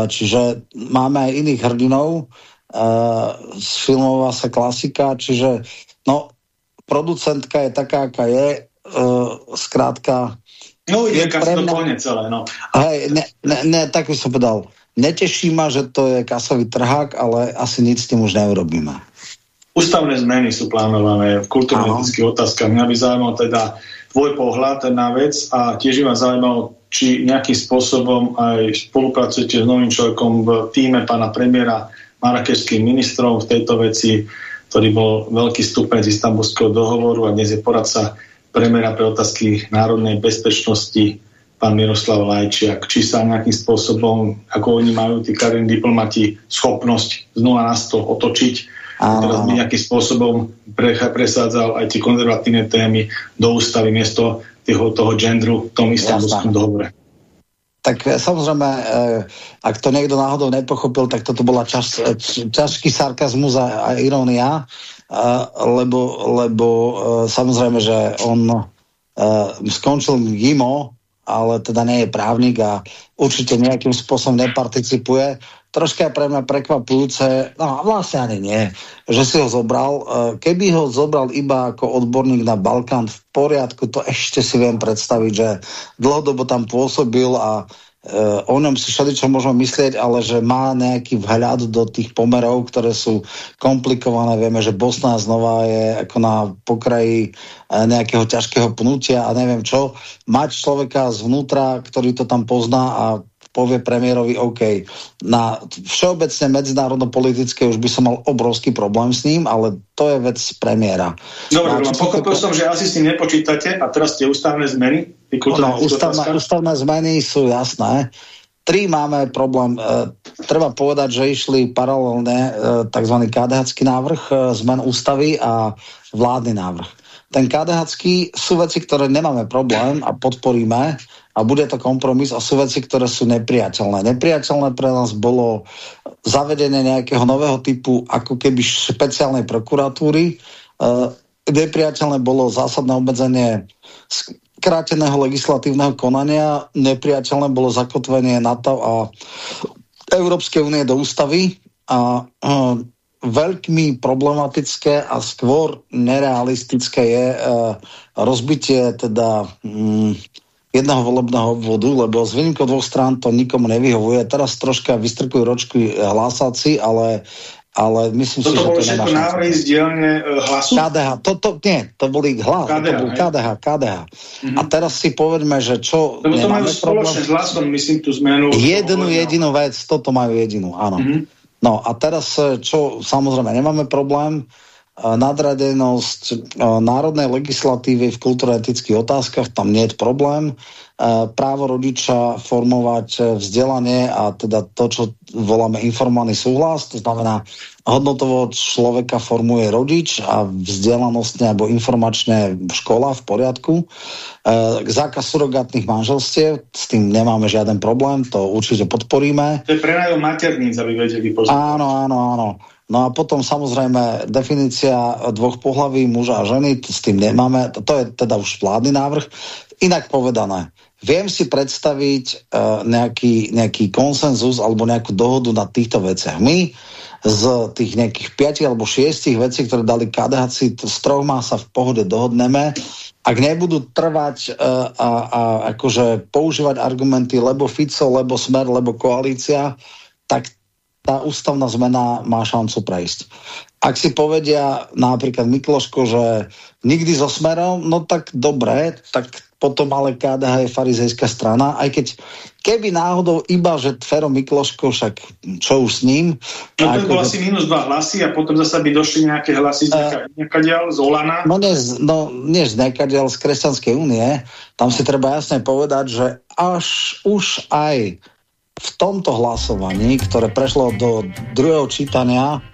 čiže máme aj iných hrdinov, z eh, filmová sa klasika, čiže no, producentka je taká, aká je, uh, skrátka... No ide pre mňa... celé, no. Hej, ne, ne, ne, tak by som povedal, neteší ma, že to je kasový trhák, ale asi nic s tým už neurobíme. Ústavné zmeny sú plánované v kultúrno-etických otázkach. Mňa by zaujímal teda tvoj pohľad na vec a tiež by ma zaujímalo či nejakým spôsobom aj spolupracujete s novým človekom v týme pána premiéra marakešským ministrom v tejto veci, ktorý bol veľký stupenec istambulského dohovoru a dnes je poradca premiéra pre otázky národnej bezpečnosti pán Miroslav Lajčiak. Či sa nejakým spôsobom, ako oni majú, tí kariérni diplomati, schopnosť z 0 na 100 otočiť a teraz by nejakým spôsobom presádzal aj tie konzervatívne témy do ústavy miesto toho, toho gendru v tom istambulskom dohovore. Tak e, samozrejme, e, ak to niekto náhodou nepochopil, tak toto bola čas, ťažký sarkazmus a, a irónia, lebo, lebo samozrejme, že on skončil GIMO, ale teda nie je právnik a určite nejakým spôsobom neparticipuje troška pre mňa prekvapujúce, no vlastne ani nie, že si ho zobral. E, keby ho zobral iba ako odborník na Balkán v poriadku, to ešte si viem predstaviť, že dlhodobo tam pôsobil a Uh, o ňom si všeličo môžeme myslieť, ale že má nejaký vhľad do tých pomerov, ktoré sú komplikované. Vieme, že Bosna znova je ako na pokraji uh, nejakého ťažkého pnutia a neviem čo. Mať človeka zvnútra, ktorý to tam pozná a povie premiérovi OK. Na všeobecne medzinárodno-politické už by som mal obrovský problém s ním, ale to je vec premiéra. Dobre, no, pochopil som, že asi s nepočítate a teraz tie ústavné zmeny? No, ústavné, ústavné zmeny sú jasné. Tri máme problém. E, treba povedať, že išli paralelne e, tzv. kdh návrh e, zmen ústavy a vládny návrh. Ten kdh sú veci, ktoré nemáme problém a podporíme, a bude to kompromis a sú veci, ktoré sú nepriateľné. Nepriateľné pre nás bolo zavedenie nejakého nového typu ako keby špeciálnej prokuratúry. Uh, nepriateľné bolo zásadné obmedzenie kráteného legislatívneho konania, nepriateľné bolo zakotvenie NATO a Európskej únie do ústavy a uh, veľmi problematické a skôr nerealistické je uh, rozbitie teda um, jedného volebného obvodu, lebo z výnimkou dvoch strán to nikomu nevyhovuje. Teraz troška vystrkujú ročky hlásaci, ale ale myslím Toto si, že to nemá šancu. návrhy z dielne e, hlasu? KDH, toto, nie, to boli hlas, KDH, to bol KDH, KDH. Mm-hmm. A teraz si povedme, že čo... Lebo to majú spoločne s hlasom, myslím, tú zmenu. Jednu jedinú vec, toto majú jedinú, áno. Mm-hmm. No a teraz, e, čo samozrejme nemáme problém, nadradenosť e, národnej legislatívy v kultúrno-etických otázkach, tam nie je problém. E, právo rodiča formovať vzdelanie a teda to, čo voláme informovaný súhlas, to znamená hodnotovo človeka formuje rodič a vzdelanostne alebo informačne škola v poriadku. E, zákaz surogátnych manželstiev, s tým nemáme žiaden problém, to určite podporíme. To je prenajom materníc, aby vedeli pozrieť. Áno, áno, áno. No a potom samozrejme definícia dvoch pohlaví, muža a ženy, s tým nemáme, to je teda už vládny návrh. Inak povedané, viem si predstaviť uh, nejaký, nejaký konsenzus alebo nejakú dohodu na týchto veciach. My z tých nejakých 5 alebo 6 vecí, ktoré dali KDH, z troch má sa v pohode dohodneme. Ak nebudú trvať uh, a, a akože používať argumenty lebo Fico, lebo Smer, lebo koalícia, tak tá ústavná zmena má šancu prejsť. Ak si povedia napríklad Mikloško, že nikdy so smerom, no tak dobre, tak potom ale KDH je farizejská strana, aj keď keby náhodou iba, že Fero Mikloško, však čo už s ním. No to bolo asi minus dva hlasy a potom zase by došli nejaké hlasy z uh, z Olana. No nie, no, nie z nekadiaľ, z Kresťanskej únie. Tam si treba jasne povedať, že až už aj v tomto hlasovaní, ktoré prešlo do druhého čítania,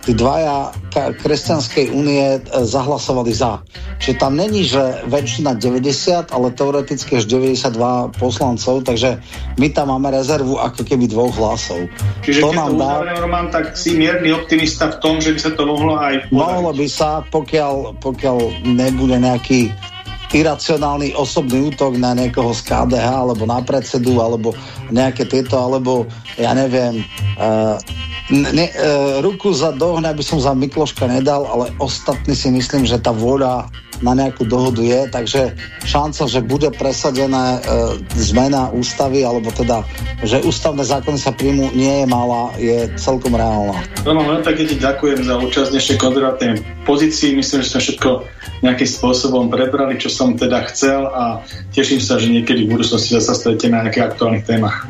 tí dvaja kresťanskej únie e, zahlasovali za. Čiže tam není, že väčšina 90, ale teoreticky až 92 poslancov, takže my tam máme rezervu ako keby dvoch hlasov. Čiže to keď nám to dá... Roman, tak si mierny optimista v tom, že by sa to mohlo aj podariť. Mohlo by sa, pokiaľ, pokiaľ nebude nejaký iracionálny osobný útok na niekoho z KDH alebo na predsedu alebo nejaké tieto, alebo ja neviem uh, ne, uh, ruku za dohne, aby som za Mikloška nedal, ale ostatní si myslím, že tá vôľa na nejakú dohodu je, takže šanca, že bude presadená e, zmena ústavy, alebo teda, že ústavné zákony sa príjmu, nie je malá, je celkom reálna. No, len tak ti ďakujem za účasť dnešnej konzervatívnej pozícii. Myslím, že sme všetko nejakým spôsobom prebrali, čo som teda chcel a teším sa, že niekedy v budúcnosti zase stretneme na nejakých aktuálnych témach.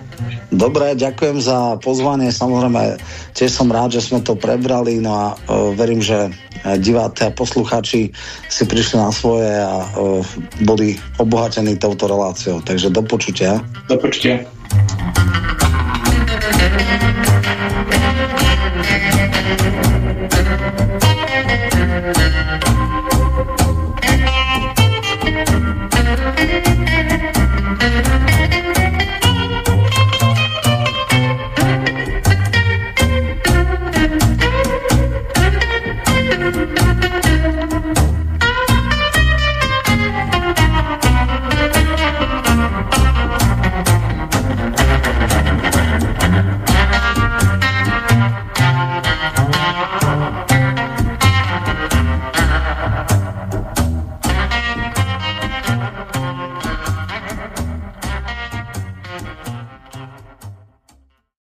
Dobre, ďakujem za pozvanie. Samozrejme, tiež som rád, že sme to prebrali, no a uh, verím, že diváci a poslucháči si prišli na svoje a uh, boli obohatení touto reláciou. Takže do počutia. Do počutia.